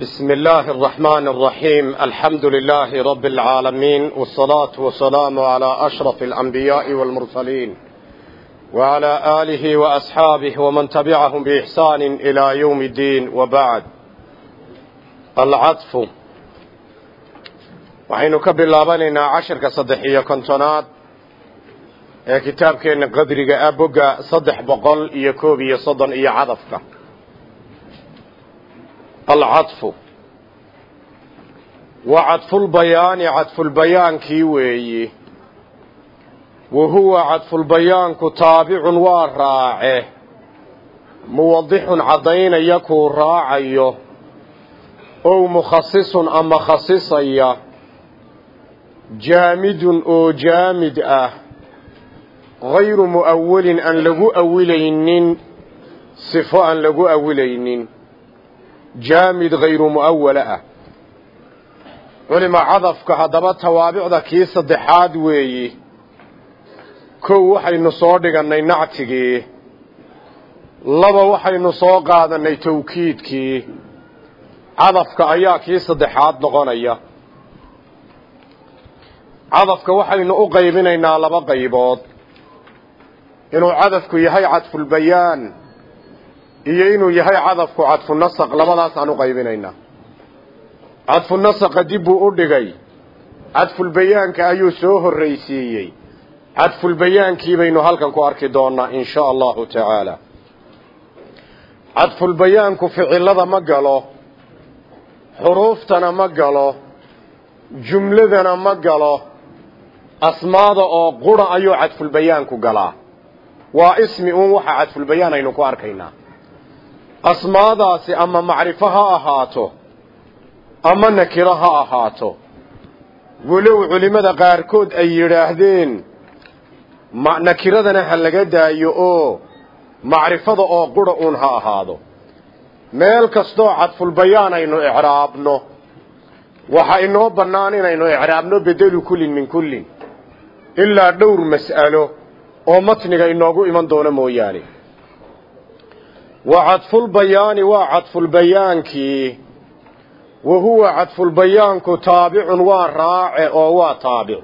بسم الله الرحمن الرحيم الحمد لله رب العالمين والصلاة والسلام على أشرف الأنبياء والمرسلين وعلى آله وأصحابه ومن تبعهم بإحسان إلى يوم الدين وبعد العطف وحين كبر لابننا عشر كصدحية كنتونات كتاب كان قدرك أبقى صدح بقل يكوبي صدن إيا عضفك alcadfu. Wa cadfulbayaani cadfulbayaankii weeyi. Wa huwa cadfulbayaanku taabicun waa raace. Muwadixun caddaynaya kuu raacayo. Ow mukhasisun ama khasisaya jaamidun oo jaamid ah. Hayru mu'awalin aan lagu awilaynin sifo aan lagu awilaynin jaamid hayru mu'awala ah. Culima cadafka haddaba tawaabicda kii saddexaad weeyi. Kow waxaynu soo dhigannay nactigii. Laba waxaynu soo qaadannay tawkiidkii. Cadafka ayaa kii saddexaad noqonaya cadafka waxaynu u qaybinaynaa laba qaybood. Inuu cadafku yahay cadfulbayaan iyo inuu yahay cadafku cadfu nasaq labadaasaan u qaybinaynaa cadfu nasaqa dib buu u dhigay cadfulbayaanka ayuu soo horraysiiyey. Cadfulbayaankii baynu halkan ku arki doonaa in shaa allahu tacaala. Cadfulbayaanku ficilada ma galo xuruuftana ma galo jumladana ma galo asmaada oo qura ayuu cadfulbayaanku galaa. Waa ismi uun waxa cadfulbayaan aynu ku arkaynaa asmaadaasi ama macrifo ha ahaato ama nakiro ha ahaato. Walow culimmada qaarkood ay yidhaahdeen nakiradana ha laga daayo oo macrifada oo qura uun ha ahaado. Meel kastoo cadfulbayaan aynu icraabno waxa inoo bannaan inaynu icraabno bedelu kullin min kullin ilaa dhowr mas'alo oo matniga inoogu iman doono mooyaane wa cadfulbayaani waa cadfulbayaankii wa huwa cadfulbayaanku taabicun waa raace oo waa taabic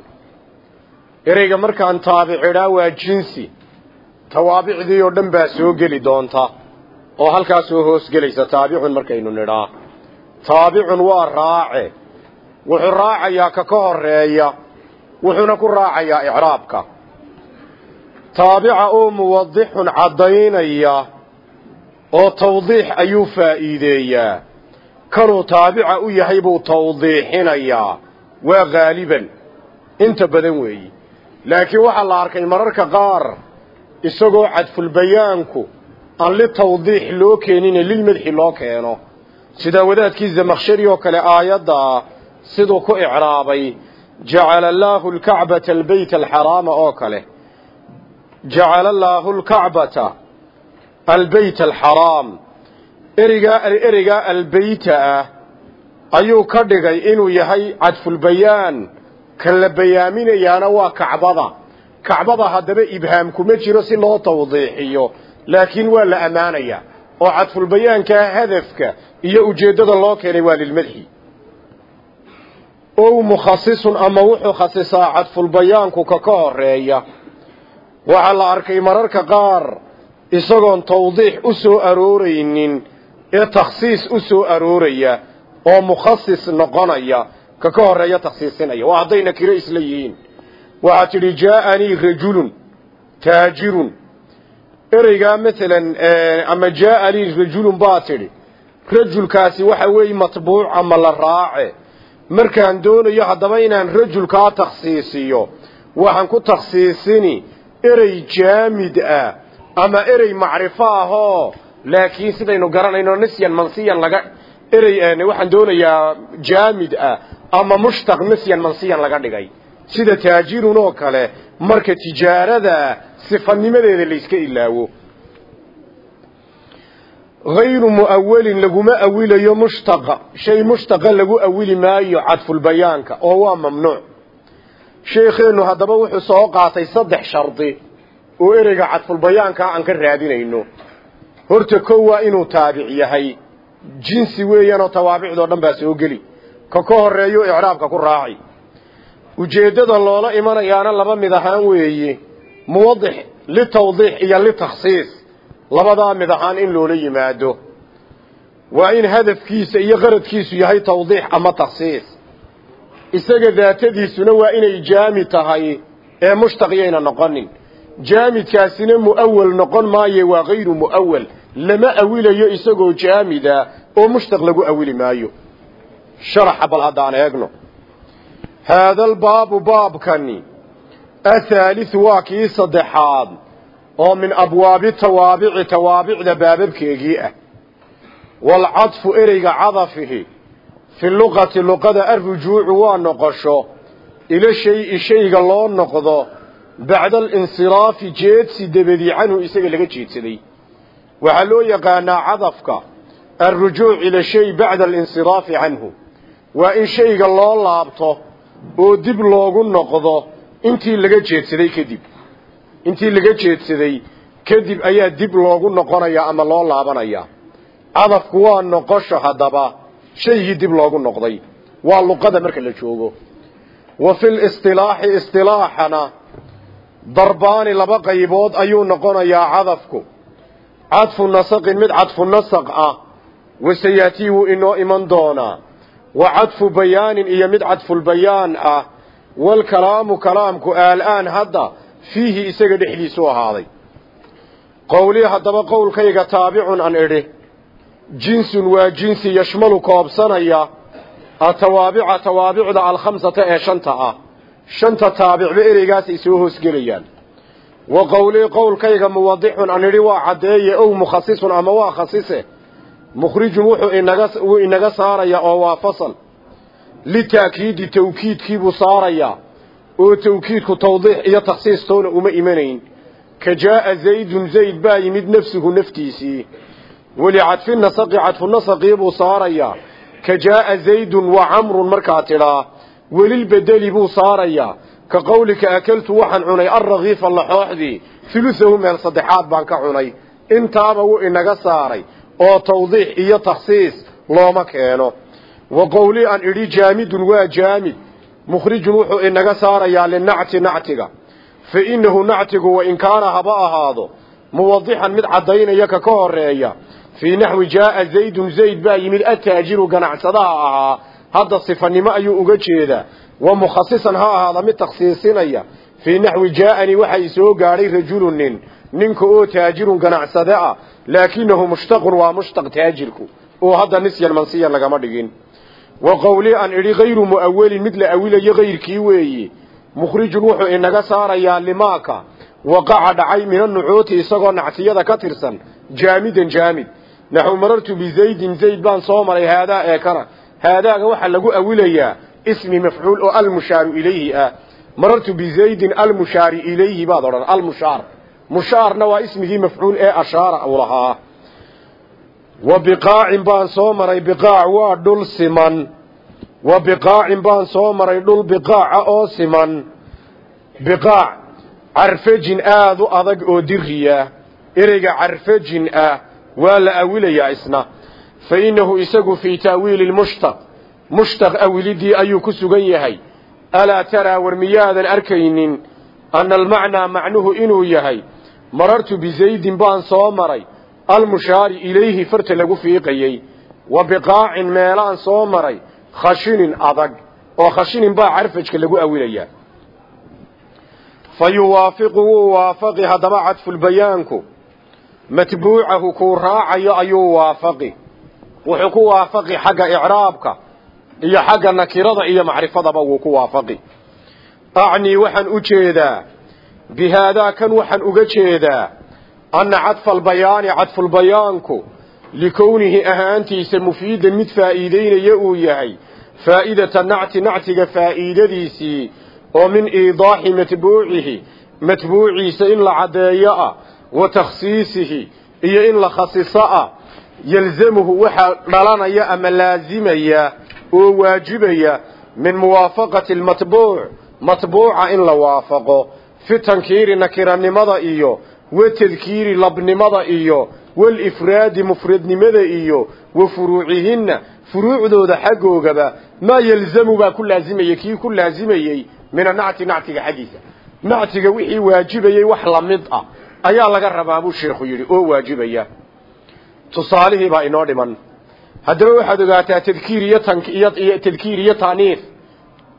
ereyga markaan taabicidhaa waa jinsi. Tawaabicdii oo dhan baa soo geli doonta oo halkaas soo hoosgelaysa taabicun markaynu nidhaa. Taabicun waa raace wuxuu raacayaa ka ka horreeya wuxuuna ku raacayaa icraabka. Taabica oo muwadixun caddaynaya oo tawdiix ayuu faa'iideeyaa. Kanuu taabica u yahay buu tawdiixinayaa waa haaliban inta badan weeyi. Laakiin waxaa la arkay mararka qaar isagoo cadfulbayaanku aan litawdiix loo keenine lilmadxi loo keeno. Sida wadaadkii zamakhshari oo kale aayaddaa siduu ku icraabay jacala allaahu alkacbata albeyta alxaraama oo kale. Jacala allaahu alkacbata ka dhigay inuu yahay cadfulbayaan kan la bayaaminayaana waa kacbada kacbada haddaba ibhaam kuma jiro si loo tawdiixiyo laakiin waa la ammaanayaa oo cadfulbayaankaa hadafka iyo ujeeddada loo keenay waa lilmadxi ow mukhasisun ama wuxuu khasisaa cadfulbayaanku ka ka horreeya waxaa la arkay mararka qaar isagoon tawdiix u soo arooraynin ee takhsiis u soo arooraya oo mukhasis noqonaya ka ka horreeya takhsiisinaya. Waa hadday nakiro isla yihiin. Waxaad tidhi jaaanii rajulun taajirun. Ereygaa maalan ama jaaanii rajulun baa tidhi rajulkaasi waxa weeye matbuuc ama la raace. Markaan doonayo haddaba inaan rajulkaa takhsiisiyo waxaan ku takhsiisini. Erey jaamid ah ama erey macrifo ahoo laakiin sidaynu garanayno nisyan mansiyan laga erey waxaan doonayaa jaamid ah ama mushtaq nisyan mansiyan laga dhigay. Sida taajirun oo kale marka tijaarada sifanimadeeda layska ilaawo. Hayru mu'awalin laguma awilayo mushtaqa shay mushtaqa lagu awili maayo cadfulbayaanka oo waa mamnuuc. Sheekheennu haddaba wuxuu soo qaatay saddex shardi oo ereyga cadfulbayaankaa aan ka raadinayno. Horta kow waa inuu taabic yahay. Jinsi weeyaanoo tawaabicdoo dhan baa soo geli. Ka ka horreeyo icraabka ku raaci ujeeddada loola imanayaana laba mid ahaan weeye. Muwadix litawdiix iyo litakhsiis labadaa mid ahaan in loola yimaado. Waa in hadafkiisa iyo qaradkiisu yahay tawdiix ama takhsiis. Isaga daatadiisuna waa inay jaamid tahay ee mushtaqiyayna noqonin jaamidkaasina mu'awal noqon maaye waa hayru mu'awal lama awilayo isagoo jaamida oo mushtaq lagu awili maayo. Sharaxa bal haddaan eegno. Haadalbaabu baabkani. Athaaliu waa kii saddexaad oo min abwaabi tawaabici tawaabicda baababkeegii ah. Waalcadfu ereyga cadafihi. Fi luqati luqada alrujuucu waa noqosho. Ila shayi shayga loo noqdo bacda alinsiraafi jeedsi dabadii canhu isaga laga jeedsaday. Waxaa loo yaqaanaa cadafka alrujuuc ila shay bacda alinsiraafi canhu. Waa in shayga loo laabto oo dib loogu noqdo intii laga jeedsaday kadib. Intii laga jeedsaday kadib ayaa dib loogu noqonayaa ama loo laabanayaa cadafku waa noqosho haddaba shaygii dib loogu noqday. Waa luqada marka la joogo. Wa fi listilaaxi istilaaxana darbaani laba qaybood ayuu noqonayaa cadafku. Cadfu nasaqin mid cadfu nasaq ah wasayaatii wuu inoo iman doonaa wa cadfu bayaanin iyo mid cadfulbayaan ah walkalaamu kalaamku aalaan hadda fiihi isaga dhexdiisu ahaaday. Qowlii haddaba qowlkayga taabicun an idhi jinsun waa jinsi yashmalu koobsanaya atawaabica tawaabicda alkhamsata ee shanta ah shanta taabicba ereygaasay soo hoosgelayaan wa qowlii qowlkayga muwadixun an idhi waa caddeeye ow mukhasisun ama waa khasise mukhrijun wuxuu inaga saarayaa oo waa fasal. Litaakiidi tawkiidkiibuu saarayaa oo tawkiidku tawdiix iyo takhsiis toona uma imanayn. Ka jaaa zaydun zayd baa yimid nafsuhu naftiisii. Walicadfi nasaqi cadfu nasaqiibuu saarayaa ka jaaa zaydun wa camrun markaa tidhaa welilbedeli buu saarayaa ka qowlika akaltu waxaan cunay alrakiifa laxooxdii hulusahu meel saddexaad baan ka cunay. Intaaba wuu inaga saaray oo tawdiix iyo takhsiis looma keeno. Wa qowlii aan idhi jaamidun waa jaamid. Mukhrijun wuxuu inaga saarayaa linacti nactiga. Fa innahu nactigu wain kaana haba ahaado muwadixan mid caddaynaya ka ka horreeya fii naxwi jaaa zaydun zayd baa yimid ataajiru ganacsadaha ahaa hadda sifanimo ayuu uga jeedaa. Wa mukhasisan ha ahaada mid takhsiisinaya. Fii naxwi jaaanii waxay soo gaadhay rajulun nin. Ninka oo taajirun ganacsade ah. Laakinahu mushtaqun waa mushtaq taajirku. Oo hadda nisyan mansiyan lagama dhigin. Wa qowlii aan idhi hayru mu'awelin mid la awilayo hayrkii weeye mukhrijun wuxuu inaga saarayaa limaaka. Waqaca dhacay min anucuuti isagoo nactiyada ka tirsan. Jaamidan jaamid. Naxu marartu bizaydin zayd baan soo maray haadaa ee kana haadaaga waxaa lagu awilayaa ismi mafcuul oo almushaaru ilayhi ah. Marartu bizaydin almushaari ilayhi baad odhan almushaar. Mushaarna waa ismigii mafcuul ee ashaara u lahaa. Wa biqaacin baan soo maray biqaac waa dhul siman. Wa biqaacin baan soo maray dhul biqaaca oo siman. Biqaac carfajin aada u adag oo diriya ereyga carfajin ah waa la awilayaa isna ku sugan yahay alaa taraa war miyaadan arkaynin anna almacnaa macnuhu inuu yahay marartu bizaydin baan soo maray almushaari ilayhi farta lagu fiiqayey wa biqaacin meelaan soo maray khashinin adag oo khashinin baa carfajka lagu awilayaa fa yuwaafiqu wuu waafaqi haddaba cadfulbayaanku matbuucahu kuu raacayo ayuu waafaqi wuxuu ku waafaqi xagga icraabka iyo xagga nakirada iyo macrifadaba wuu ku waafaqi. Acnii waxaan u jeedaa bihaadaa kan waxaan uga jeedaa anna cadfa albayaani cadfulbayaanku likownihi ahaantiisa mufiidan mid faa'iideynaya uu yahay faa'idata nacti nactiga faa'iidadiisii oo min iidaaxi matbuucihi matbuuciisa in la caddeeyo ah wa takhsiisihi iyo in la khasiso ah yalzamuhu waxaa dhalanaya ama laasimaya oo waajibaya min muwaafaqati almatbuuc matbuuca in la waafaqo fi tankiiri nakiranimada iyo wa tadkiiri labnimada iyo walifraadi mufradnimada iyo wa furuucihinna furuucdooda xaggoogaba maa yalzamu baa ku laazimayey kii ku laazimayey min anacti nactiga xaggiisa. Nactiga wixii waajibayey wax la mid ah ayaa laga rabaa buu sheekhu yidhi oo waajibaya tusaalihii baa inoo dhiman. Haddaba waxaad ogaataa tadkiir iyo tankiyo tadkiir iyo taaniif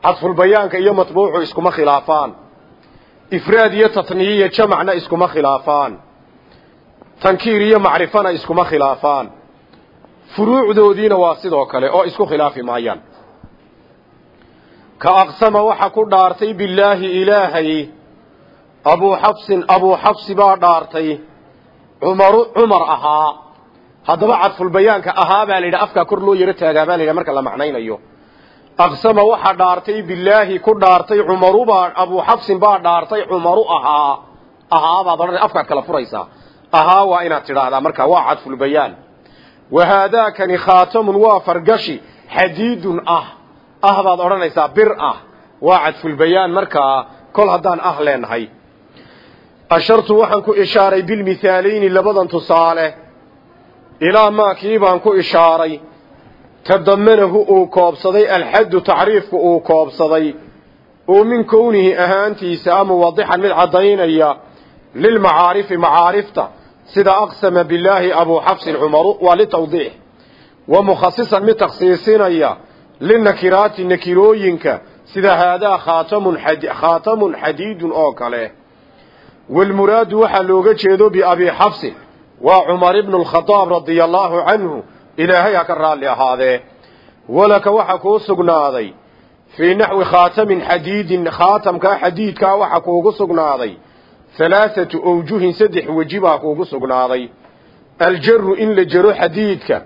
cadfulbayaanka iyo matbuucu iskuma khilaafaan. Ifraad iyo tatniye iyo jamacna iskuma khilaafaan. Tankiir iyo macrifana iskuma khilaafaan. Furuucdoodiina waa sidoo kale oo isku khilaafi maayaan. Ka aqsama waxa ku dhaartay bilaahi ilaahay abuu xabsin abuu xabsi baa dhaartay. Cumaru cumar ahaa haddaba cadfulbayaanka ahaa baa la yidhi afkaa kor loo yaro taagaa baa la yidhaha marka la macnaynayo. Aqsama waxa dhaartay bilaahi ku dhaartay cumaru baa abuu xabsin baa dhaartay cumaru ahaa ahaa baad odhan afkaad kala furaysaa ahaa waa inaad tidhaahdaa marka waa cadfulbayaan. Wa haadaakani khaatamun waa fargashi xadiidun ah. Ah baad odhanaysaa bir ah. Waa cadfulbayaan markaa kol haddaan ah leenahay. Ashartu waxaan ku ishaaray bilmithaalayni labadan tusaale ilaa maa kii baan ku ishaaray tadamanahu uu koobsaday alxaddu tacriifku uu koobsaday oo min kownihi ahaantiisa muwadixan mid caddaynaya lilmacaarifi macaarifta sida aqsama bilaahi abuu xabsin cumaru waa litawdiix wa mukhasisan mid takhsiisinaya linakiraati nakirooyinka sida haadaa khaatamun xadiidun oo kale. Walmuraadu waxaa looga jeedo biabii xabsin waa cumar ibnu alkhadaab radia allaahu canhu ilaahay ha ka raalli ahaadee. Walaka waxa kuu sugnaaday fii naxwi khaatamin xadiidin khaatamkaa xadiidkaa waxa kuugu sugnaaday. Halaathatu awjuhin saddex weji baa kuugu sugnaaday. Aljaru in la jero xadiidka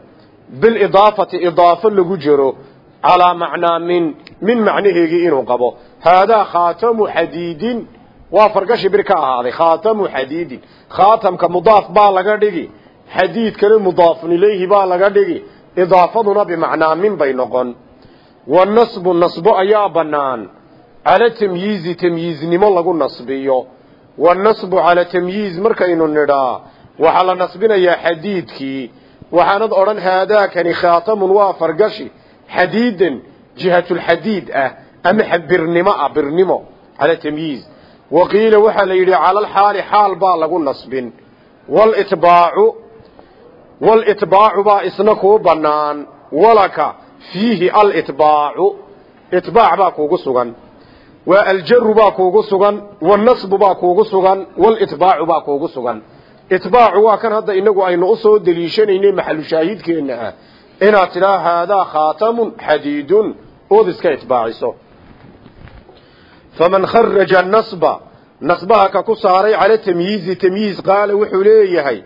bilidaafati idaafo lagu jero calaa macnaa min min macnaheegii inuu qabo. Haadaa khaatamu xadiidin waa fargashi bir ka ahaaday khaatamu xadiidin. Khaatamka mudaaf baa laga dhigi. Xadiidkana mudaafun ilayhi baa laga dhigi. Idaafaduna bimacnaa min bay noqon. Wanasbu nasbo ayaa bannaan. Cala tamyiizi tamyiiznimo lagu nasbiyo. Wanasbu cala tamyiiz markaynu nidhaa waxaa la nasbinayaa xadiidkii. Waxaanad odhan haadaakani khaatamun waa fargashi. Xadiidan jihatulxadiid ah ama birnimo ah birnimo. Cala tamyiiz waqiila waxaa la yidhi cala alxaali xaal baa lagu nasbin walitbaacu walitbaacu baa isna kuu bannaan walaka fiihi alitbaacu itbaac baa kuugu sugan waa aljaru baa kuugu sugan wanasbu baa kuugu sugan walitbaacu baa kuugu sugan itbaacu waa kan hadda inagu aynu u soo deliishanaynay maxalu shaahidkeenna ah inaad tidhaa haadaa khaatamun xadiidun ood iska itbaaciso faman kharaja nasba nasbaha ka ku saaray cala tamyiizi tamyiiz qaala wuxuu leeyahay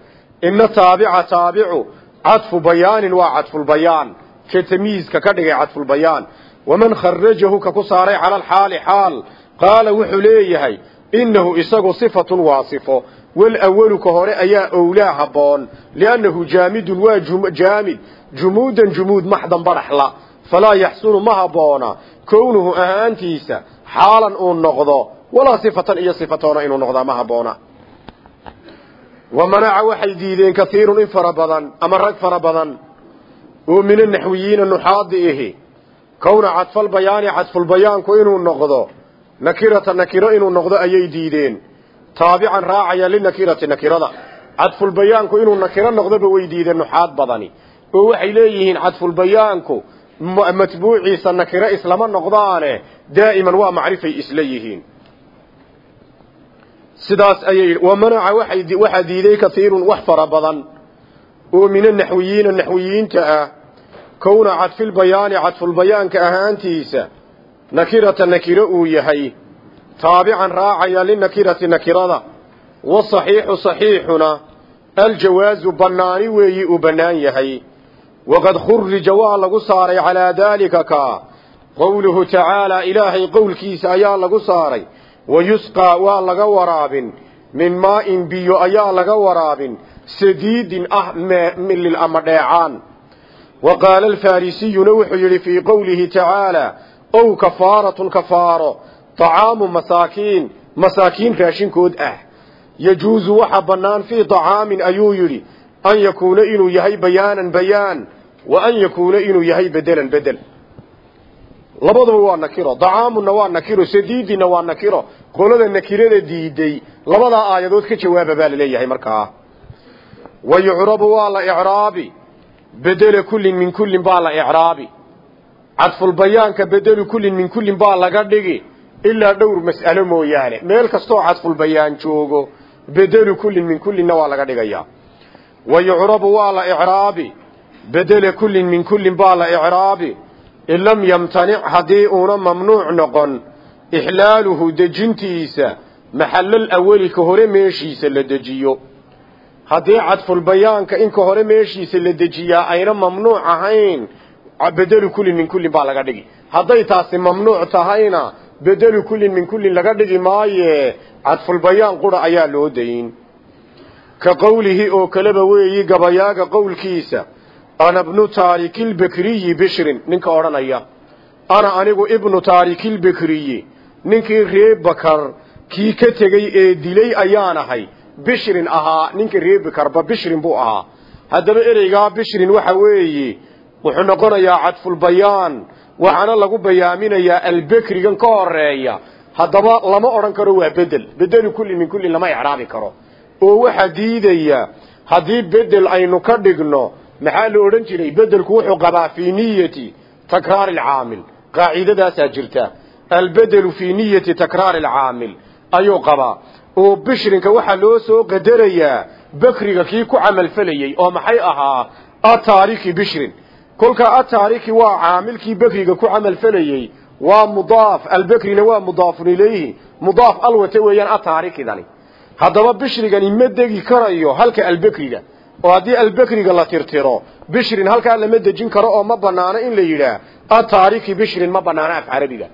ina taabica taabicu cadfu bayaanin waa cadfulbayaan ka tamyiizka ka dhigay cadfulbayaan waman kharajahu ka ku saaray cala alxaali xaal qaala wuxuu leeyahay inahu isagu sifatun waa sifo walawalu ka hore ayaa owlaa habboon liannahu jaamidun waa jaamid jumuudan jumuud maxdan baraxla falaa yaxsunu ma habboona kownuhu ahaantiisa xaalan uu noqdo walaa sifatan iyo sifatoona inuu noqdaa ma wa manaca waxay diideen kaiirun in fara badan ama rag fara badan. Oo min anaxwiyiina nuxaadi ihi kowna cadfalbayaani cadfulbayaanku inuu noqdo nakirata nakiro inuu noqdo ayay diideen. Taabican raacaya linakirati nakirada. Cadfulbayaanku inuu nakiro noqdoba way diideen nuxaad badani. Oo waxay leeyihiin cadfulbayaanku matbuuciisa nakiro islama noqdaane daa'iman waa macrifay isla yihiin sidaas ayay wamanaca waxaa diiday kaiirun wax fara badan oo min anaxwiyiina naxwiyiinta ah kowna cadfilbayaani cadfulbayaanka ahaantiisa nakirata nakiro uu yahay taabican raacaya linakirati nakirada wasaxiixu saxiixuna aljawaazu bannaani weeyi uu bannaan yahay waqad khurija waa lagu saaray calaa daalika ka qowluhu tacaalaa ilaahay qowlkiisa ayaa lagu saaray. Wayusqaa waa laga waraabin. Min maa'in biyo ayaa laga waraabin. Sadiidin ah milil ama dheecaan. Wa qaala alfarrisiyuna wuxuu yidhi fii qowlihi tacaalaa ow kafaaratun kafaaro طacaamu masaakiin masaakiin raashinkood ah. Yajuusu waxa bannaan fii طacaamin ayuu yidhi an yakuuna inuu yahay bayaanan bayaan wa an yakuuna inuu yahay bedelan bedel labaduba waa nakiro. Dacaamunna waa nakiro. Sadiidina waa nakiro. Qolada nakirada diiday. Labadaa aayadood ka jawaaba baa la leeyahay markaa. Wa yucrabu waa la icraabi. Bedela kullin min kullin baa la icraabi. Cadfulbayaanka bedelu kullin min kullin baa laga dhigi. Ilaa dhowr mas'alo mooyaane. Meel kastoo cadfulbayaan joogo bedelu kullin min kullinna waa laga dhigayaa wa yucrabu waa la icraabi. Bedela kullin min kullin baa la icraabi in lam yamtanic haddii uuna mamnuuc noqon ixlaaluhu dejintiisa maxallal aweli ka hore meeshiisa la dejiyo. Haddii cadfulbayaanka in ka hore meeshiisa la dejiyaa ayna mamnuuc ahayn bedelu kullin min kullin baa laga dhigi. Hadday taasi mamnuuc tahayna bedelu kullin min kullin laga dhigi maaye cadfulbayaan qura ayaa loo dayn ka qowlihi oo kaleba weeyi gabayaaga qowlkiisa ana bnu taarikilbekriyi bishrin ninka odhanaya. Ana anigu ibnu taarikilbekriyi ninkii ree bakar kii ka tegey ee dilay ayaan ahay. Bishrin ahaa ninka ree bakarba bishrin buu ahaa. Haddaba ereygaa bishrin waxa weeye wuxuu noqonayaa cadfulbayaan waxaana lagu bayaaminayaa albekrigan ka horreeya haddaba lama odhan karo waa bedel. Bedelu kullin min kullin lama icraabi karo. Oo waxaa diidaya haddii bedel aynu ka dhigno maxaa la odhan jiray? Bedelku wuxuu qabaa fii niyati takraari alcaamil. Qaacidadaasaa jirta. Albedelu fii niyati takraari alcaamil. Ayuu qabaa. Oo bishrinka waxaa loo soo qadarayaa bekriga kii ku camalfalayey oo maxay ahaa? Ataariki bishrin. Kolkaa ataariki waa caamilkii bekriga ku camalfalayey waa mudaaf. Albekrina waa mudaafun ilayhi. Mudaaf alwate weeyaan ataarikidani haddaba bishrigani ma degi karayo halka albekriga oo haddii albekriga la tirtiro bishrin halkaa lama dejin karo oo ma banaano in la yidhaah ataariki bishrin ma banaano af carabiga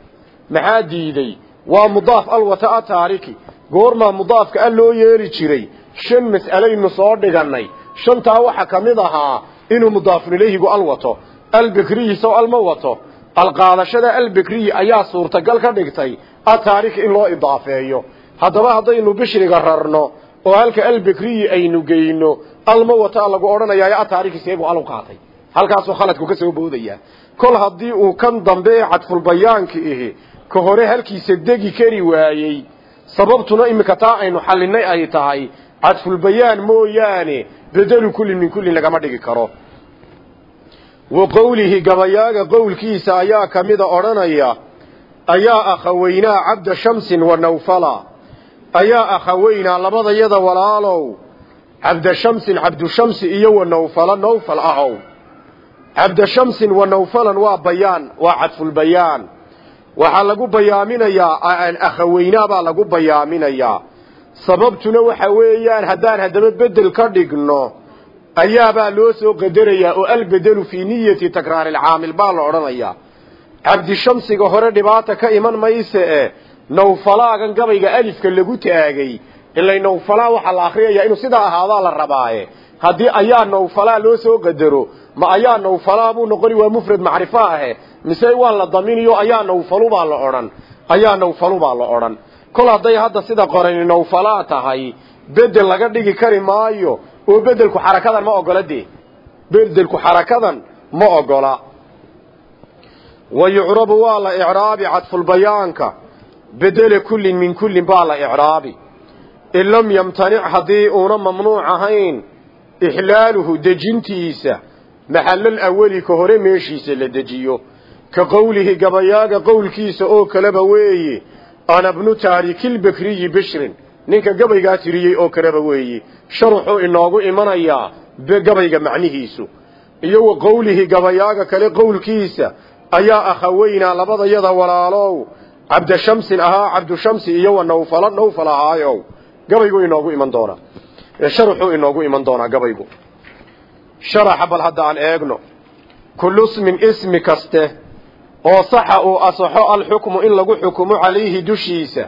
maxaa diiday? Waa mudaaf alwata ataariki goormaa mudaafka a loo yeeli jiray. Shan mas'alaynu soo dhigannay. Shantaa waxaa ka mid ahaa inuu mudaafun ilayhigu al wato. Albekriyi sow alma wato. Alqaadashada albekriyi ayaa suurtagal ka dhigtay ataariki in loo idaafeeyo. Haddaba haddaynu bishriga rarno oo halka albekriyi aynu geyno alma wataa lagu odhanayaayo ataariki seebuu alu qaatay. Halkaasuu khaladku ka soo boodaya. Kol haddii uu kan dambe ee cadfulbayaanka ihi ka hore halkiisa degi kari waayey. Sababtuna iminka taa aynu xallinay ay tahay cadfulbayaan mooyaane bedelu kullin min kullin lagama dhigi karo. Wa qowlihi gabayaaga qowlkiisa ayaa ka mida odhanaya ayaa akhaweynaa cabda shamsin wa nawfala? Ayaa akhaweynaa labadayada walaalow cabda shamsin cabdushamsi iyo wa nawfala nawfal ahow cabda shamsin wa nawfalan waa bayaan waa cadfulbayaan waxaa lagu bayaaminayaa akhaweynaa baa lagu bayaaminayaa sababtuna waxa weeyaan haddaan haddaba bedel ka dhigno ayaabaa loo soo qadarayaa oo albedelu fii niyati takraari alcaamil baa la odhanayaa. Cabdishamsiga hore dhibaata ka iman mayse e nawfalaagan gabayga alifka lagu taagay ilay nawfalaa waxaa la akriyaya inuu sidaa ahaadaa la rabaaye. Haddii ayaa nawfalaa loo soo qadaro ma ayaa nawfalaa buu noqoni waa mufrad macrifo ahe mise waa la daminiyo ayaa nawfalu baa la odhan. Ayaa nawfalu baa la odhan. Kol hadday hadda sida qorani nawfalaa tahay bedel laga dhigi kari maayo oo bedelku xarakadan ma ogola dee. Bedelku xarakadan ma ogola. Wa yucrabu waa la icraabi cadfulbayaanka bedele kullin min kullin baa la icraabi in lam yamtanic haddii uuna mamnuuc ahayn ixlaaluhu dejintiisa maxallal aweli ka hore meeshiisa la dejiyo. Ka qowlihi gabayaaga qowlkiisa oo kaleba weeye ana bnu taarikilbekriyi bishrin. Ninka gabaygaa tiriyey oo kaleba weeye sharuxuu inoogu imanayaa gabayga macnihiisu. Iyo wa qowlihi gabayaaga kale qowlkiisa ayaa akhaweynaa labadayada walaalow cabdashamsin ahaa cabdushamsi iyo wa nawfala nawfal ahaayow gabaygu inoogu iman doonaa. Sharuxuu inoogu iman doonaa gabaygu. Sharaxa bal hadda aan eegno kullu smin ismi kaste oo saxa uu asaxo alxukmu in lagu xukumo calayhi dushiisa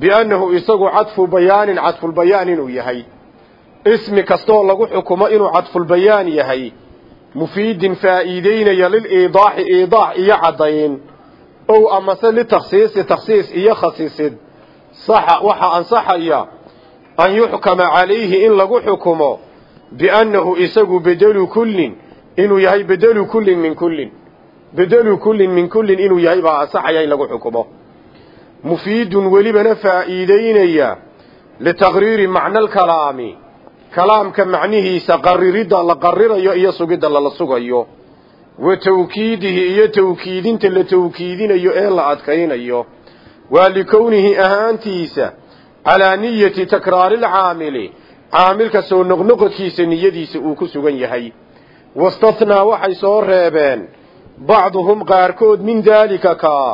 biannahu isagu cadfu bayaanin cadfulbayaan inuu yahay. Ismi kastooo lagu xukumo inuu cadfulbayaan yahay mufiidin faa'iideynaya liliidaaxi iidaax iyo caddayn. Ow amase litakhsiisi takhsiis iyo khasisid saxa waxaa ansaxaya an yuxkama calayhi in lagu xukumo biannahu isagu bedelu kullin inuu yahay bedelu kullin min kullin. Bedelu kullin min kullin inuu yahay baa asaxaya in lagu xukumo. Mufiidun welibana faa'iideynaya litaqriiri macna alkalaami kalaamka macnihiisa qariridda la qarirayo iyo sugidda lala sugayo. Wa tawkiidihi iyo tawkiidinta la tawkiidinayo ee la adkaynayo. Waa likownihi ahaantiisa calaa niyati takraari lcaamili caamilka soo noqnoqodkiisa niyadiisa uu ku sugan yahay. Wastathnaa waxay soo reebeen. Bacduhum qaarkood min daalika kaa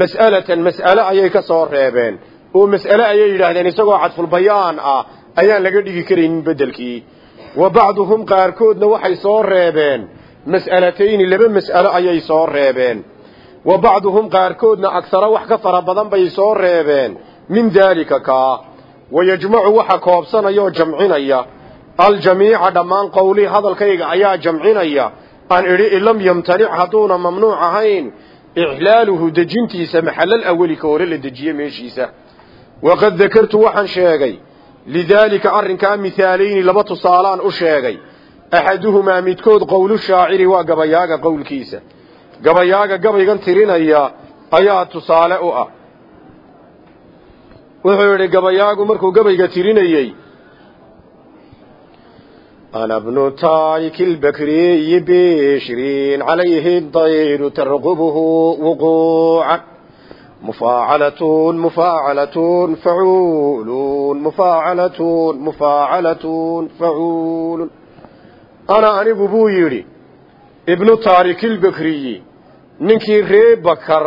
mas'alatan mas'ale ayay ka soo reebeen. Oo mas'ale ayay yidhaahdeen isagoo cadfulbayaan ah ayaan laga dhigi karaynin beddelkii. Wa bacduhum qaarkoodna waxay soo reebeen. Mas'alatayni laba mas'alo ayay soo reebeen. Wa bacduhum qaarkoodna agsaro wax ka fara badan bay soo reebeen min daalika kaa wayajmacu waxa koobsanaya oo jamcinaya. Aljamiica dhammaan qowlii hadalkayga ayaa jamcinaya. Aan idhi in lam yamtanic hadduuna mamnuuc ahayn. Ixlaaluhu dejintiisa maxalal aweli ka hore la dejiye meeshiisa. Waqad dakartu waxaan sheegay. Lidaalika arrinkaa mihaalayni laba tusaalaan u sheegay. Axaduhumaa midkood qowlu shaaciri waa gabayaaga qowlkiisa. Gabayaaga gabaygan tirinaya ayaa tusaale u ah wuxuu yidhi gabayaagu markuu gabayga tirinayey ana bnu taariki lbakriyi bishriin calayhi dayru tarqubhu wuquuca mufacalatun mufaacalatun facuulun mufaacalatun mufaacalatun facuulun. Ana anigu buu yidhi ibnu taarikilbakriyi ninkii ree bakar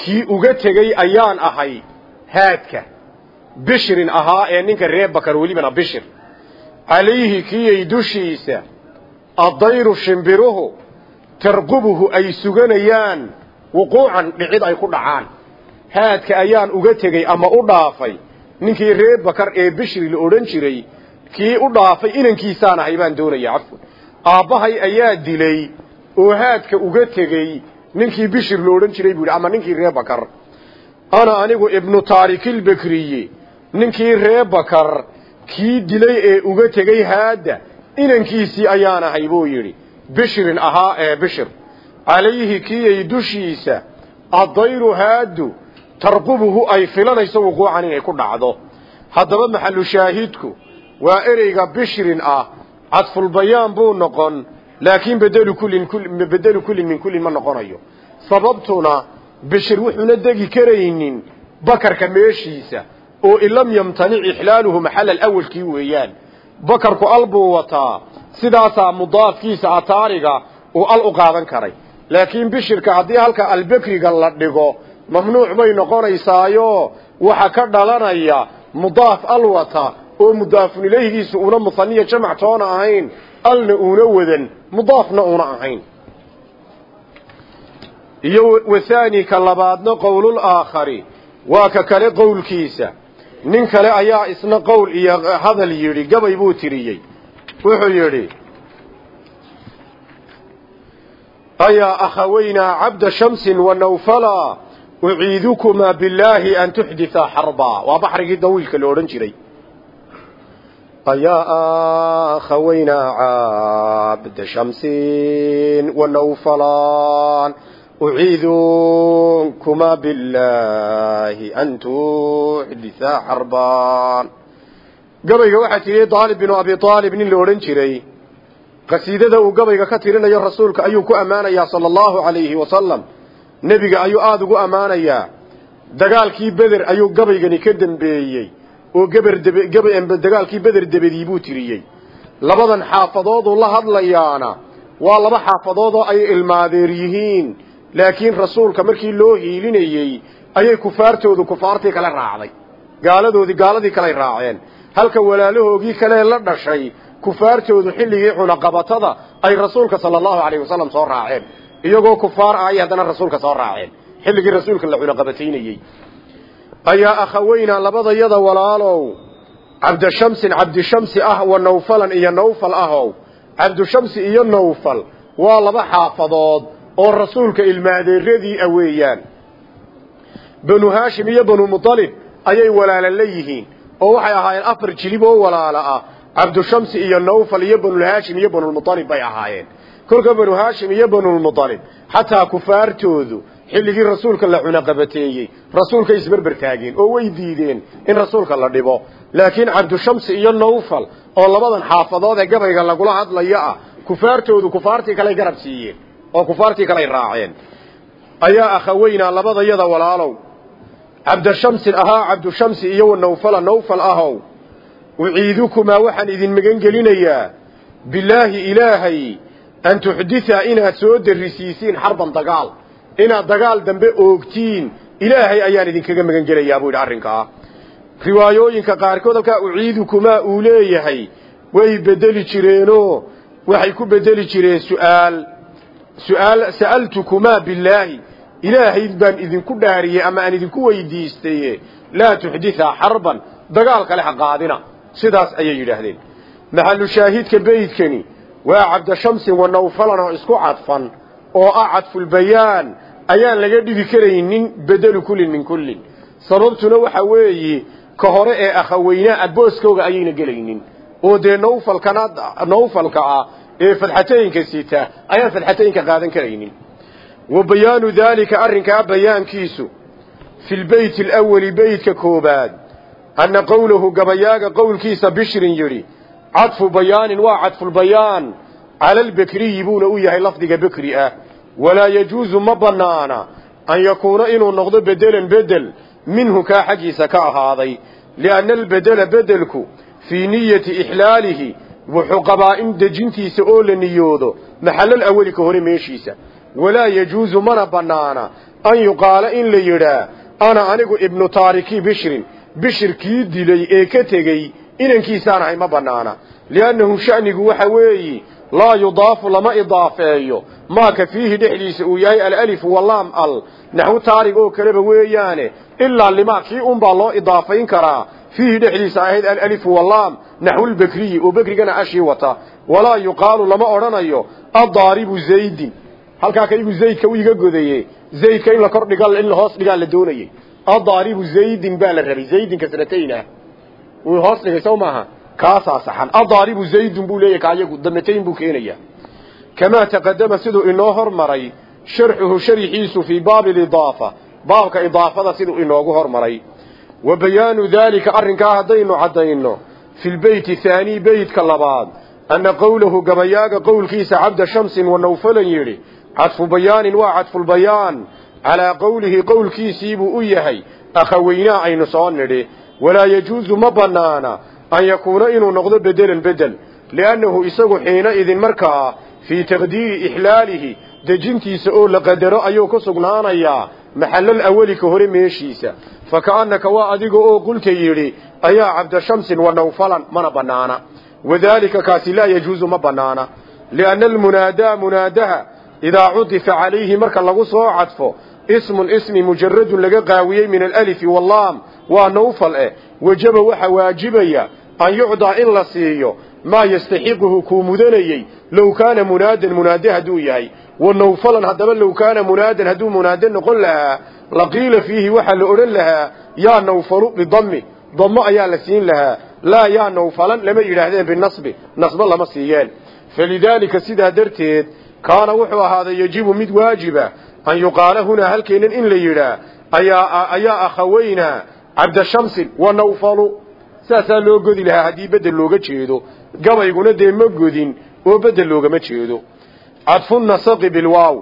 kii uga tegey ayaan ahay bishirin ahaa ee ninka ree bakar welibana bishir. Calayhi kiyay dushiisa. Addayru shimbiruhu tarqubuhu ay suganayaan. Wuquucan dhicid ay ku dhacaan. Haadka ayaan uga tegey ama u dhaafay. Ninkii reer bakar ee bishri la odhan jiray kii u dhaafay inankiisaan ahay baan doonaya cafwan. Aabbahay ayaa dilay oo haadka uga tegey ninkii bishir la odhan jiray buu yidhi ama ninkii reer bakar ana anigu ibnu taarikilbakriye ninkii reer bakar kii dilay ee uga tegey haadda inankiisii ayaan ahay buu yidhi bishirin ahaa ee bishir. Calayhi kiyay dushiisa addayru haaddu tarqubuhu ay filanayso wuquucan inay ku dhacdo. Haddaba maxalu shaahidku waa ereyga bishrin ah cadfulbayaan buu noqon laakiin bedelu kullin bedelu kullin min kullin ma noqonayo. Sababtuna bishir wuxuuna degi karaynin bakarka meeshiisa oo in lam yamtanic ixlaaluhu maxal alawalkii weeyaan. Bakarku al buu wataa sidaasaa mudaafkiisa ataariga uu al u qaadan karay. Laakiin bishirka haddii halka albekriga la dhigo mamnuuc bay noqonaysaayo waxa ka dhalanaya mudaaf al wata oo mudaafun ilayhgiisu una musaniya jamac toona ahayn alna uuna wadan mudaafna una ahayn. Iyo wathani ka labaadna qowlul aakhari waa ka kale qowlkiisa nin kale ayaa isna qowl iyo hadal yidhi gabay buu tiriyey. Wuxuu yidhi ayaa akhaweynaa cabda shamsin wa nawfala uciidukumaa billaahi an tuxdithaa xarbaa waa baxrigii dawiilka la odhan jiray. Ayaa akhaweynaa cabda shamsin wa nawfalaan uciidunkuma billaahi an tuxdithaa xarbaan gabayga waxaa tiriyey daalib binu abi aalib nin la odhan jiray qasiidada uu gabayga ka tirinayo rasuulka ayuu ku ammaanayaa sala allahu calayhi wasalam nebiga ayuu aada ugu ammaanayaa dagaalkii beder ayuu gabaygani ka dembeeyey oo dagaalkii beder debedii buu tiriyey labadan xaafadooduu la hadlayaana waa laba xaafadood oo ay ilmaadeer yihiin laakiin rasuulka markii loo hiilinayey ayay kufaartoodu kufaartii kale raacday. Gaaladoodii gaaladii kaley raaceen. Halka walaalahoogii kalee la dhashay kufaartoodu xilligii cunaqabatada ay rasuulka sala allahu alayh wasalam soo raaceen. Iyagoo kufaar ah ay haddana rasuulka soo raaceen. Xilligii rasuulka la cunaqabataynayey. Ayaa akhaweyna labadayada walaalow cabdishamsin cabdishamsi ah wa nawfalan iyo nawfal ahow. Cabdishamsi iyo nawfal waa laba xaafadood oo rasuulka ilmaadeeradii a weeyaan. Banu haashim iyo banu mutalib ayay walaala la yihiin oo waxay ahaayeen afar jilib oo walaala ah cabdushamsi iyo nawfal iyo banulhaashim iyo banulmualib bay ahaayeen. Kolka banu haashim iyo banulmualib xataa kufaartoodu xilligii rasuulka la cunaqabateeyey rasuulkay isberber taageen oo way diideen in rasuulka la dhibo. Laakiin cabdushamsi iyo nawfal oo labadan xaafadood ee gabayga lagula hadlayo ah kufaartoodu kufaartii kaley garab siiyeen oo kufaartii kaley raaceen. Ayaa akhaweynaa labadayada walaalow. Cabdishamsin ahaa cabdushamsi iyo nawfala nawfal ahow. Uciidukumaa waxaan idin magan gelinayaa bilaahi ilaahay an tuxdithaa inaad soo darisiisiin xarban dagaal. Inaad dagaal dambe oogtiin ilaahay ayaan idinkaga magan gelayaa buu yidhi arrinkaa riwaayooyinka qaarkood halkaa uciidukumaa uu leeyahay way bedeli jireenoo waxay ku bedeli jireen su'aal sa'altukumaa billaahi. Ilaahay baan idinku dhaariyey ama aan idinku weydiistaye laa tuxdithaa xarban. Dagaal kale ha qaadina. Sidaas ayay yidhaahdeen. Maxalu shaahidka beydkani waa cabdishamsin wa nawfalan oo isku cadfan oo ah cadfulbayaan ayaan laga dhigi karaynin bedelu kullin min kullin. Sababtuna waxa weeye ka hore ee akhaweynaa abooskooga ayayna gelaynin. Oo dee nawfalkana nawfalka ah ee fadxatooyinka sita ayaan fadxatooyinka qaadan karaynin. Wa bayaanu daalika bayaankiisu fi lbeyti alawali beytka koobaad anna qowlahu gabayaaga qowlkiisa bishrin yidhi cadfu bayaanin waa cadfulbayaan cala albekriyi buuna u yahay lafdiga bekri ah. Walaa yajuusu ma bannaana an yakuuna inuu noqdo bedelan bedel minhu kaa xaggiisa ka ahaaday. Lianna albedela bedelku fii niyati ixlaalihi wuxuu qabaa in dejintiisa oo la niyoodo maxallal aweli ka hore meeshiisa. Walaa yajuusu mana bannaana an yuqaala in la yidhaa ana anigu ibnu taariki bishrin bishir kii dilay ee ka tegey inankiisaan ahay ma bannaana. Liannahu sha'nigu waxa weeyi laa yudaafu lama idaafeeyo. Maaka fiihi dhexdiisa uu yahay alalifu walaam al naxwu taarig oo kaleba weeyaane ilaa limaa kii unbaa loo idaafayn karaa fiihi dhexdiisa ahayd alalifu walaam naxwulbekriyi oo bekrigana ashii wata. Walaa yuqaalu lama odhanayo addaaribu zaydin. Halkaa kaygu zaydka u iga godaye zaydka in la kor dhiga in la hoos dhigaa la doonayey. Addaaribu zaydin baa la rabay. Zaydinka sanataynah wuu hoos dhigay sow maaha? Kaasaa saxan. Addaaribu zaydun buu leeyahy kaayagu damatayn buu keenayaa. Kamaa taqadama siduu inoo hormaray sharxuhu sharixiisu fii baabi lidaafa baabka idaafada siduu inoogu hormaray wa bayaanu daalika arrinkaa haddaynu caddayno fi lbeyti haanii beytka labaad anna qowlahu gabayaaga qowlkiisa cabda shamsin wa nawfalan yidhi cadfu bayaanin waa cadfulbayaan calaa qowlihi qowlkiisiibuu u yahay akhaweynaa aynu soo nidhi walaa yajuusu ma bannaana an yakuuna inuu noqdo bedelan bedel liannahu isagu xiina idin markaa fii taqdiiri ixlaalihi dejintiisa oo la qadaro ayuu ku sugnaanayaa maxallal aweli ka hore meeshiisa. Fa ka'annaka waa adiga oo qulta yidhi ayaa cabdashamsin wa nawfalan mana bannaana wadaalika kaasi laa yajuusu ma bannaana lianna almunaadaa munaadaha idaa cudifa calayhi marka lagu soo cadfo ismun ismi mujaradun laga qaawiyey min alalifi wallaam waa nawfal eh. Wajaba waxa waajibaya an yucdaa in la siiyo maa yastaxiquhu kuu mudanayey low kaana munaadan munaade hadduu yahay wa nawfalan haddaba low kaana munaadan hadduu munaade noqon lahaa laqiila fiihi waxaa la odhan lahaa yaa nawfalu bidammi dammo ayaa la siin lahaa laa yaa nawfalan lama yidhaahdeen binasbi nasbo lama siiyeen. Falidaalika sidaa darteed kaana wuxuu ahaaday yejibu mid waajiba an yuqaala hunaa halkeennan in la yidhaa ayaa akhaweynaa cabdashamsin wa nawfalu. Saasaa loo godi lahaa haddii bedel looga jeedo. Gabayguna dee ma godin oo bedel loogama jeedo cadfu nasaqi bilwaaw.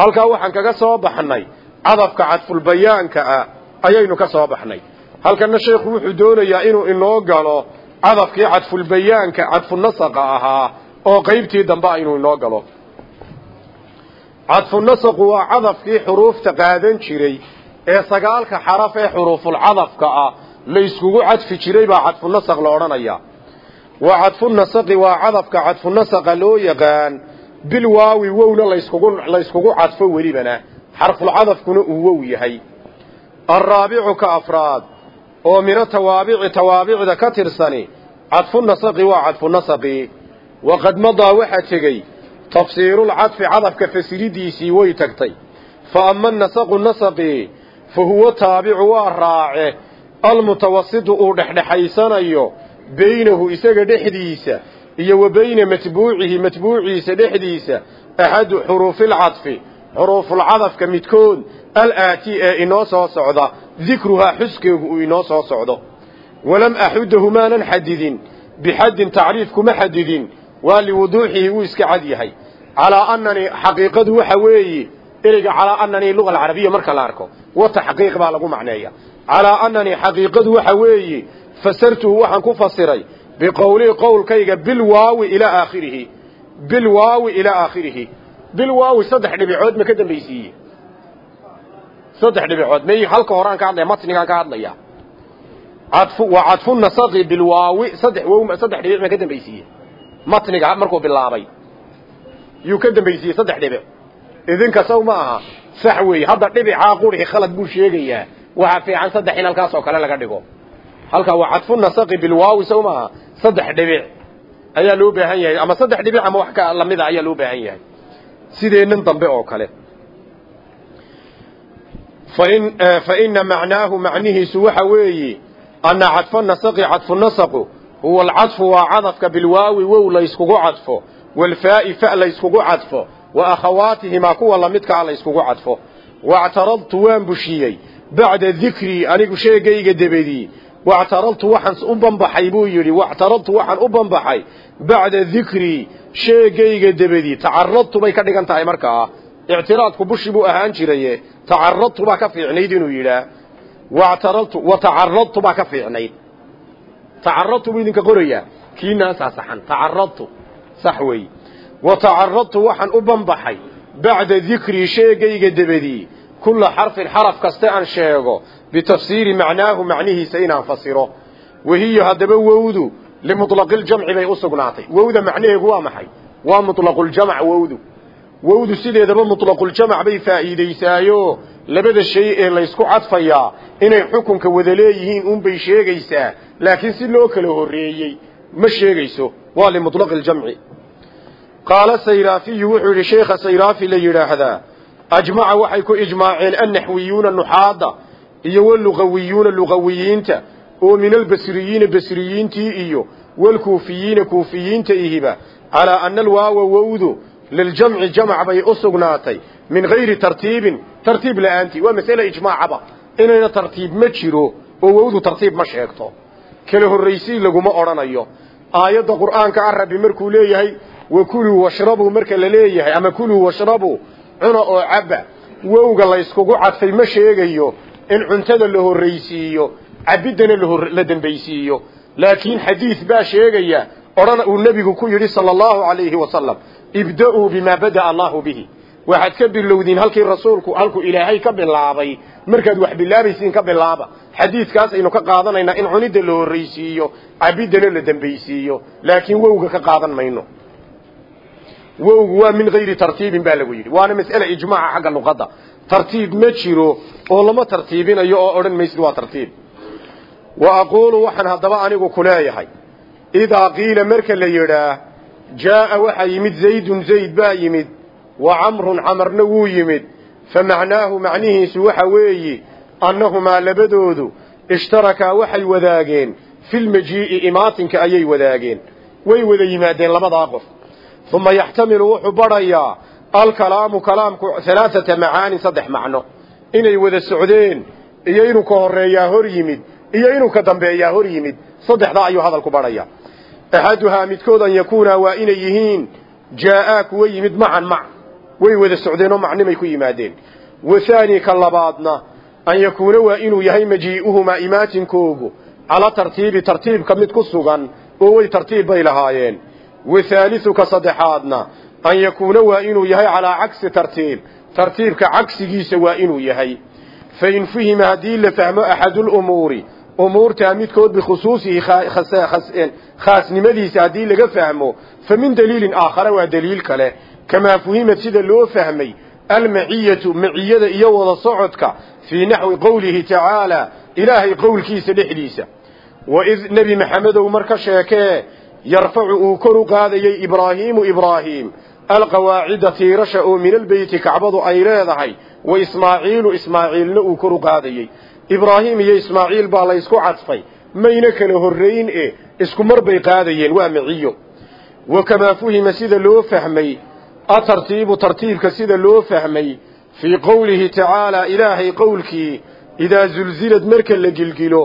Halkaa waxaan kaga soo baxnay cadafka cadfulbayaanka ah ayaynu ka soo baxnay. Halkana sheekhu wuxuu doonayaa inuu inoo galo cadafkii cadfulbayaanka cadfunasaqa ahaa oo qaybtii dambe inuu inoo galo. Cadfunasaqu waa cadafkii xuruufta qaadan jiray ee sagaalka xaraf ee xuruufulcadafka ah la iskugu cadfi jiray baa cadfunasaq la odhanayaa. Wa cadfunasaqi waa cadafka cadfunasaqa loo yaqaan bilwaawi wowna layskugu layskugu cadfo welibana. Xarfulcadafkuna uu wow yahay. Alraabicu ka afraad oo mina tawaabici tawaabicda ka tirsani cadfunasaqi waa cadfunasaqi waqad madaa waxaa tegey tafsiirulcadfi cadafka fasiridiisii way tagtay. Fa ama nasaqu nasaqi fa huwa taabicu waa raace. Almutawasitu uu dhexdhexaysanayo baynahu isaga dhexdiisa iyo wa bayna matbuucihi matbuuciisa dhexdiisa axadu xuruufilcadfi xuruufulcadafka midkood alaati ee inoo soo socda dikruhaa xuskeegu uu inoo soo socdo. Walam axudahu maanan xadidin bixaddin tacriif kuma xadidin waa liwuduuxihi wuu iska cad yahay. Calaa ananii xaqiiqadu waxa weeye ereyga calaa ananii luga alcarabiya marka la arko wa taxqiiq baa lagu macneeya. Calaa ananii xaqiiqadu waxa weeye fasartuhu waxaan ku fasiray biqowlii qowlkayga bilwaawi ilaa aakhirihi bilwaawi ilaa aakhirihi bilwaawi saddex dhibicood ma ka dambaysiiye saddex dhibicood may halka horaan ka hadlaya matnigaan ka hadlaya cadfu waa cadfu nasaqi bilwaawi saddex wow saddex dhibic ma ka dambaysiiye matniga markuu bilaabay yuu ka dambaysiiyey saddex dhibic idinka saw ma aha sax weeye hadda dhibicaa qurixi khalad buu sheegayaa waxaa fiican saddex in halkaas oo kale laga dhigo halkaa waa cadfu nasaqi bilwaawi saw maaha saddex dhibic ayaa loo baahan yahay. Ama saddex dhibic ama wax ka lamida ayaa loo baahan yahay. Sideennan dambe oo kale? Fain fa ina macnaahu macnihiisu waxa weeye anna cadfa nasaqi cadfu nasaqu huwa alcadfu waa cadafka bilwaawi wow layskugu cadfo walfaa'i fa layskugu cadfo wa akhawaatihimaa kuwa lamidkaa layskugu cadfo. Wactaradtu waan bushiyey bacda dikrii anigu sheegayga debedii wactaradtu waxaan u banbaxay buu yidhi wactaradtu waxaan u banbaxay bacda dikrii sheegayga debedii tacaradtu bay ka dhigan tahay markaa. Ictiraadku bushi buu ahaan jiraye. Tacaradtu baa ka fiicnayd inuu yidhaah wactaradtu wa tacaradtu baa ka fiicnayd. Tacaradtu buu idinka qorayaa kiinaasaa saxan tacaradtu sax weey wa tacaradtu waxaan u banbaxay bacda dikrii sheegayga debedii kulla xarfin xaraf kaste aan sheego bitafsiiri macnaahu macnihiisa inaan fasiro wahiya haddaba wowdu limuطlaqiljamci bay u sugnaatay wowda macnaheegu waa maxay waa muطlaquljamc wowdu wowdu sideedaba muطlaquljamc bay faa'iidaysaayo labada shay ee laysku cadfayaa inay xukunka wada leeyihiin unbay sheegaysaa laakiin si loo kala horreeyey ma sheegayso waa limuطlaqi ljamci qaala sayraafiyu wuxuu yidhi sheekha sayraafi la yidhaahdaa ajmaca waxay ku ijmaaceen annaxwiyuuna nuxaadda iyo walluqawiyuuna luqawiyiinta oo min albasriyiina basriyiintii iyo walkuufiyiina kuufiyiinta ihiba calaa ana alwaawa wowdu liljamci jamc bay u sugnaatay min gayri tartiibin tartiib la'aantii waa masale ijmaacaba inayna tartiib ma jiro oo wowdu tartiib ma sheegto. Kala horraysii laguma odhanayo aayadda qur'aanka ah rabbi markuu leeyahay wa kuluu washrabuu marka la leeyahay ama kuluu washrabuu cuna oo cabba wowga layskugu cadfay ma sheegayo in cuntada la horraysiiyo cabiddana la dembaysiiyo laakiin xadiid baa sheegaya odhana uu nebigu ku yidhi sala allahu calayhi wasalam ibda'uu bimaa bada'a allahu bihi. Waxaad ka bilowdiin halkii rasuulku halkuu ilaahay ka bilaabay markaad wax bilaabaysiin ka bilaaba. Xadiidkaas aynu ka qaadanaynaa in cunidda la horraysiiyo cabiddana la dembaysiiyo laakiin wowga ka qaadan mayno. Wowgu waa min gayri tartiibin baa lagu yidhi. Waana mas'ale ijmaaca xagga luqadda tartiib ma jiro oo lama tartiibinayo oo odhan maysid waa tartiib. Wa aquulu waxaan haddaba anigu ku leeyahay idaa qiila marka la yidhaah jaa'a waxaa yimid zaydun zayd baa yimid wa camrun camarna wuu yimid fa macnaahu macnihiisu waxa weeye annahumaa labadoodu ishtarakaa waxay wadaageen filmajii'i imaatinka ayay wadaageen. Way wada yimaadeen labadaa qof. Uma yaxtamilu wuxuu badhayaa alkalaamu kalaamku halaaata macaanin saddex macno. Inay wada socdeen iyo inuu ka horreeyaa hor yimid iyo inuu ka dambeeyaa hor yimid. Saddexdaa ayuu hadalku badhaya axaduhaa midkood an yakuunaa waa inay yihiin jaa'aa kuwa yimid macan mac. Way wada socdeenoo macnimay ku yimaadeen. Wathaani ka labaadna an yakuuna waa inuu yahay majii'uhumaa imaatinkoogu cala tartiibi tartiibka mid ku sugan oo way tartiib lahaayeen. Wathaaliu saddexaadna an yakuuna waa inuu yahay calaa cagsi tartiib. Tartiibka cagsigiisa waa inuu yahay. Fain fuhima haddii la fahmo axadulumuuri umuurtaa midkood bikhusuusihi khaasnimadiisa haddii laga fahmo fa min daliilin aakhara waa daliil kale. Kamaa fuhimad sida loo fahmay almaciyatu maciyada iyo wada socodka fii naxwi qowlihi tacaala ilaahay qowlkiisa dhexdiisa. Waid nebi maxamedow marka sheekee yarfacu uu kor u qaadayey ibraahiimu ibraahiim alqawaacida tiirasha oo min albeyti kacbadu ay leedahay wa ismaaciilu ismaaciilna uu kor u qaadayey ibraahiim iyo ismaaciil baa laysku cadfay. Mayna kala horrayn e isku mar bay qaadayeen waa miciyo wa kamaa fuhima sida loo fahmay atartiibu tartiibka sida loo fahmay fii qowlihi tacaalaa ilaahay qowlkii idaa zulzilad marka la gilgilo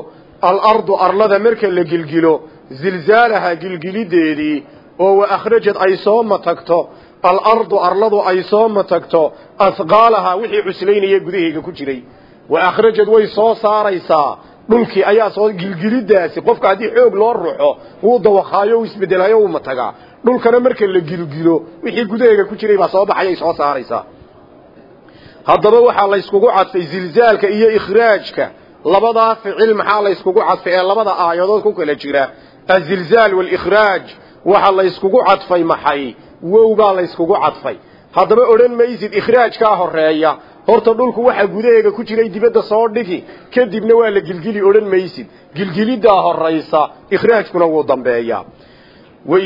alardu arlada marka la gilgilo zilzaalaha gilgilideedii oo wa akhrajad ay soo matagto alardu arladu ay soo matagto asqaalahaa wixii cuslaynaya gudaheyga ku jiray. Wa akhrajad way soo saaraysaa. Dhulkii ayaa soo gilgilidaasi. Qofka haddii xoog loo ruxo wuu dawakaayo u isbedelayo uu matagaa dhulkana marka la gilgilo wixii gudaheega ku jiray baa soo baxayay soo saaraysaa. Haddaba waxaa layskugu cadfay zilzaalka iyo ikhraajka labadaa ficil maxaa layskugu cadfay ee labada aayadood ku kala jira? Azilzaal waalikhraaj waxaa layskugu cadfay maxay wow baa layskugu cadfay. Haddaba odhan maysid ikhraajkaa horreeya horta dhulku waxaa gudaheega ku jiray dibadda soo dhigi kadibna waa la gilgili odhan maysid. Gilgiliddaa horaysa ikhraajkuna wuu dambeeyaa. Wa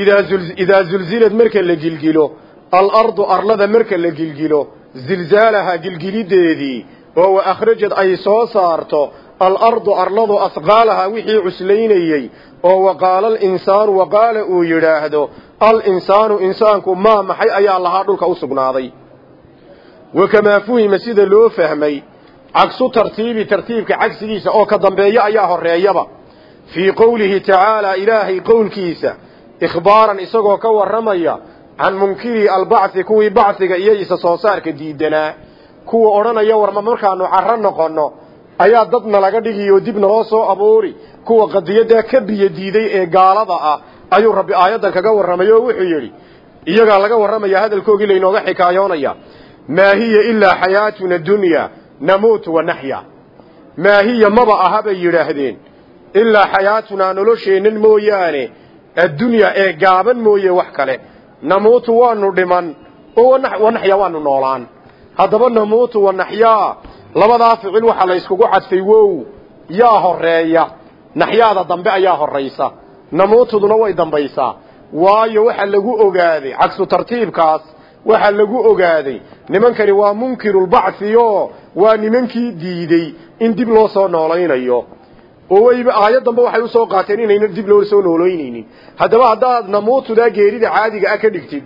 idaa zulzilad marka la gilgilo alardu arlada marka la gilgilo zilzaalaha gilgilideedii oo wa akhrajad ay soo saarto alardu arladu asqaalaha wixii cuslaynayey oo waqaala alinsaanu waqaala uu yidhaahdo alinsaanu insaanku maa maxay ayaa lahaa dhulka u sugnaaday. Wa kamaa fuhima sida loo fahmay cagsu tartiibi tartiibka cagsigiisa oo ka dambeeya ayaa horeeyaba fii qowlihi tacaalaa ilaahay qowlkiisa ikhbaaran isagoo ka warramaya can munkiri albacthi kuwii bachiga iyo isa soo saarka diidanaa. Kuwa odhanaya warma markaanu carro noqonno ayaa dad nalaga dhigi oo dib naloo soo abuuri. Kuwa qadiyaddaa ka biyo diiday ee gaalada ah ayuu rabbi aayaddan kaga warramay oo wuxuu yidhi iyagaa laga warramaya hadalkoogii laynooga xikaayoonaya. Maa hiya ilaa xayaatuna dunya namuutu wa naxya maa hiya maba aha bay yidhaahdeen. Ilaa xayaatunaa nolosheennan mooyaane addunyaa ee gaaban mooye wax kale. Namuutu waanu dhiman oo wanaxya waanu noolaan. Haddaba namuutu wanaxyaa labadaa ficil waxaa la yskugu cadfay wow yaa horreeya naxyaada dambe ayaa horaysa namuutuduna way dambaysaa. Waayo waxaa lagu ogaaday cagsu tartiibkaas waxaa lagu ogaaday nimankani waa munkirulbacthi oo waa nimankii diidey in dib loo soo noolaynayo oo weyba aayaddanba waxay u soo qaateen inayna dib loo soo noolaynaynin haddaba haddaad namuutudaa geerida caadiga ah ka dhigtid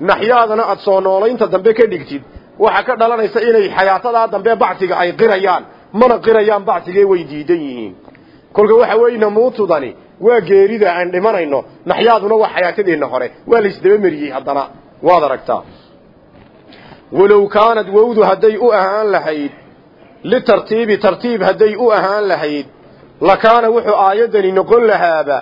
naxyaadana aad soo noolaynta dambe ka dhigtid waxaa ka dhalanaysa inay xayaatadaa dambe bacsiga ay qirayaan mana qirayaan bacsigee way diidan yihiin. Kolka waxa weeye namuutudani waa geerida aan dhimanayno naxyaaduna waa xayaatadeenna hore. Waa la isdaba mariyey haddana waad aragtaa. Walow kaanad wowdu hadday u ahaan lahayd litartiibi tartiib hadday u ahaan lahayd lakaana wuxuu aayaddani noqon lahaaba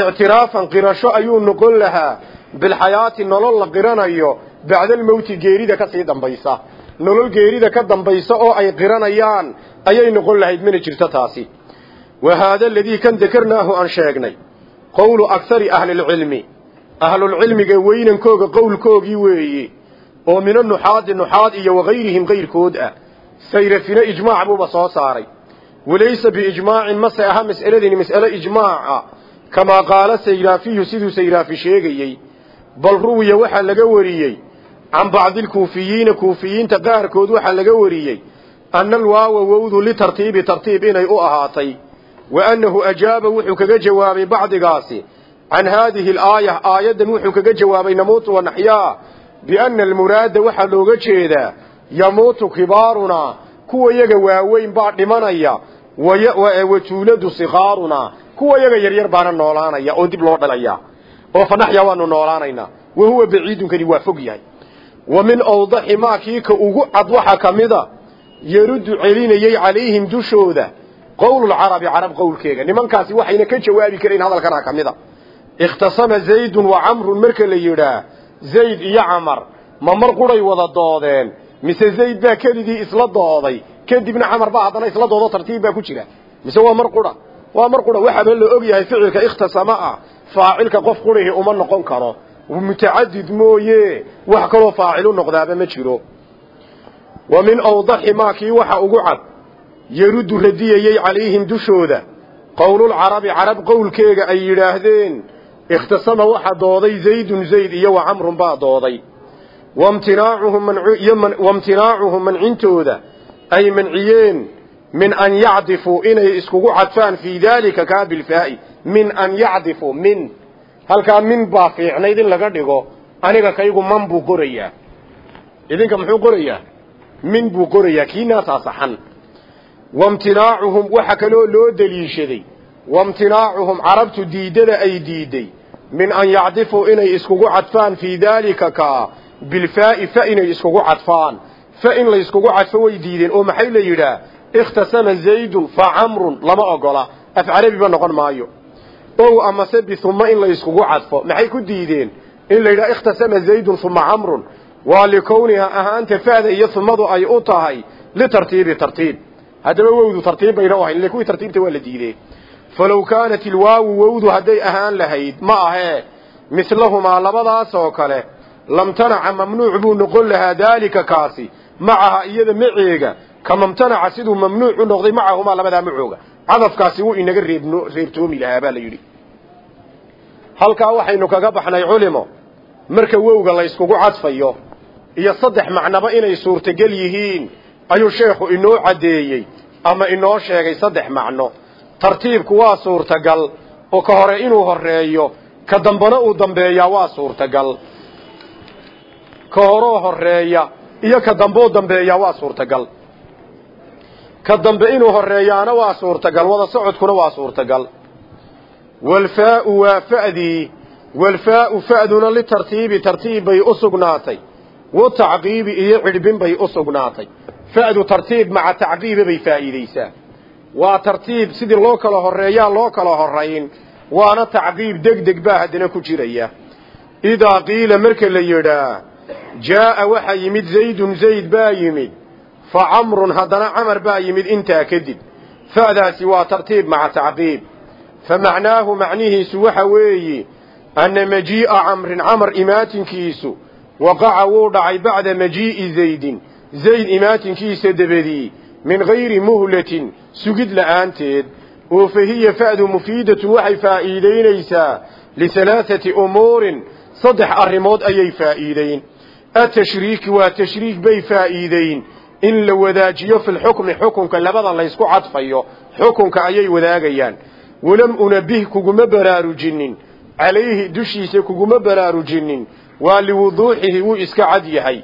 ictiraafan qirasho ayuu noqon lahaa bilxayaati nolol la qiranayo bacda almowti geerida ka sii dambaysa. Nolol geerida ka dambaysa oo ay qiranayaan ayay noqon lahayd mana jirto taasi wa haada aladii kan dakarnaahu aan sheegnay. Qowlu akhari ahlilcilmi ahlulcilmiga weynankooga qowlkoogii weeye oo mina nuxaadi nuxaad iyo wagayrihim kayrkood ah. Sayrafina ijmaac buuba soo saaray. Walaysa biijmaacin mase aha mas'aladini mas'ale ijmaaca. Kamaa qaala sayraafiyu siduu sayraafi sheegayey. Bal ruwiya waxaa laga wariyey can bacdilkuufiyiina kuufiyiinta qaarkood waxaa laga wariyey ana alwaawa wowdu litartiibi tartiib inay u ahaatay. Wa annahu ajaaba wuxuu kaga jawaabay bacdigaasi can haadihi alaaya aayaddan wuxuu kaga jawaabay namuutu wanaxyaa bianna almuraada waxaa looga jeedaa yamuutu kibaarunaa kuwa yaga waaweyn baa dhimanaya wa tuuladu sikaarunaa kuwa yaga yaryar baana noolaanaya oo dib loo dhalaya. Oo fanaxya waanu noolaanaynaa wa huwa baciidunkani waa fog yahay wa min awdaxi maa kii ka ugu cad waxaa ka mida yaruddu celinayey calayhim dushooda. Qowlulcarabi carab qowlkeega nimankaasi waxayna ka jawaabi karayn hadalkanaa ka mida. Ikhtasama zaydun wa camrun marka la yidhaah zayd iyo camar ma mar quray wada doodeen? Mise zayd baa keligii isla dooday? Kadibna camar baa haddana isla doodo tartiib baa ku jira. Mise waa mar qura waa mar qura. Waxaaba la og yahay ficilka ikhtasama ah faacilka qof qurihii uma noqon karo mutacadid mooye. Wax kaloo faacilu noqdaaba ma jiro. Wa min awdaxi maa kii waxa ugu cad yaruddu radiyayey calayhim dushooda. Qowlulcarabi carab qowlkeega ay yidhaahdeen ikhtasama waxa dooday zaydun zayd iyo wa camrun baa dooday. Wamtinaacuhum mancintooda ay manciyeen min an yacdifuu inay iskugu cadfaan fii daalika kaa bilfaa'i. Min an yacdifuu min halkaa min baa fiicnayd in laga dhigo aniga kaygu man buu qorayaa idinka muxuu qorayaa min buu qorayaa kiinaasaa saxan wamtinaacuhum waxa kaloo loo deliishaday. Wamtinaacuhum carabtu diiddada ay diidday min an yacdifuu inay iskugu cadfaan fii daalika kaa bilfaa'i fa inay iskugu cadfaan. Fa in layskugu cadfo way diideen oo maxay la yidhaah? Ikhtasama zaydun fa camrun lama ogola. Af carabiba noqon maayo ow amase bihuma in layskugu cadfo. Maxay ku diideen? In la yidhaha ikhtasama zaydun huma camrun waa likowniha ahaanta fa'da iyo humadu ay u tahay litartiibi tartiib. Haddaba wowdu tartiib bayna u ahayn ile kuwii tartiibta waa la diidee falow kaanat ilwaawu wowdu hadday ahaan lahayd ma ahee mislahumaa labadaas oo kale lamtanaca mamnuuc buu noqon lahaa daalika kaasi. Macaha iyada maceega kamamtanaca siduu mamnuuc u noqday macahumaa labadaa macooga cadafkaasi wuu inaga reebtoomi lahaa baa halkaa waxaynu kaga baxnay culimo marka wowga la yskugu cadfayo iyo saddex macnaba inay suurtogel yihiin ayuu sheekhu inoo caddeeyey ama inoo sheegay saddex macno. Tartiibku waa suurtagal oo ka hore inuu horeeyo ka dambana uu dambeeyaa waa suurtagal. Ka horoo horreeya iyo ka damboo dambeeyaa waa suurtagal. Ka dambe inuu horeeyaana waa suurtagal wada socodkuna waa suurtagal walfaau waa fa'dii walfaau fa'duna litartiibi tartiib bay u sugnaatay watacqiibi iyo cidhbin bay u sugnaatay fa'du tartiib maca tacqiiba bay faa'iidaysaa waa tartiib sidii loo kala horeeyaa loo kala horayn waana tacqiib deg deg baa haddana ku jiraya idaa qiila marka la yidhaa jaa'a waxaa yimid zaydun zayd baa yimid fa haddana camar baa yimid intaa kadib fa'daasi waa tartiib maca tacqiib fa macnaahu macnihiisu waxa weeye anna majii'a camrin camar imaatinkiisu waqaca wuu dhacay bacda majii'i zaydin zayd imaatinkiisa dabadii min gayri muhlatin sugid la'aanteed oo fa hiya fa'du mufiidatun waxay faa'iidaynaysaa lihalaathati umuurin saddex arrimood ayay faa'iidayn atashriiki waa tashriik bay faa'iidayn in la wadaajiyo filxukmi xukunka labada laysku cadfayo xukunka ayay wadaagayaan walam unabih kuguma baraarujinin calayhi dushiisa kuguma baraarujinin waa liwuduuxihi wuu iska cad yahay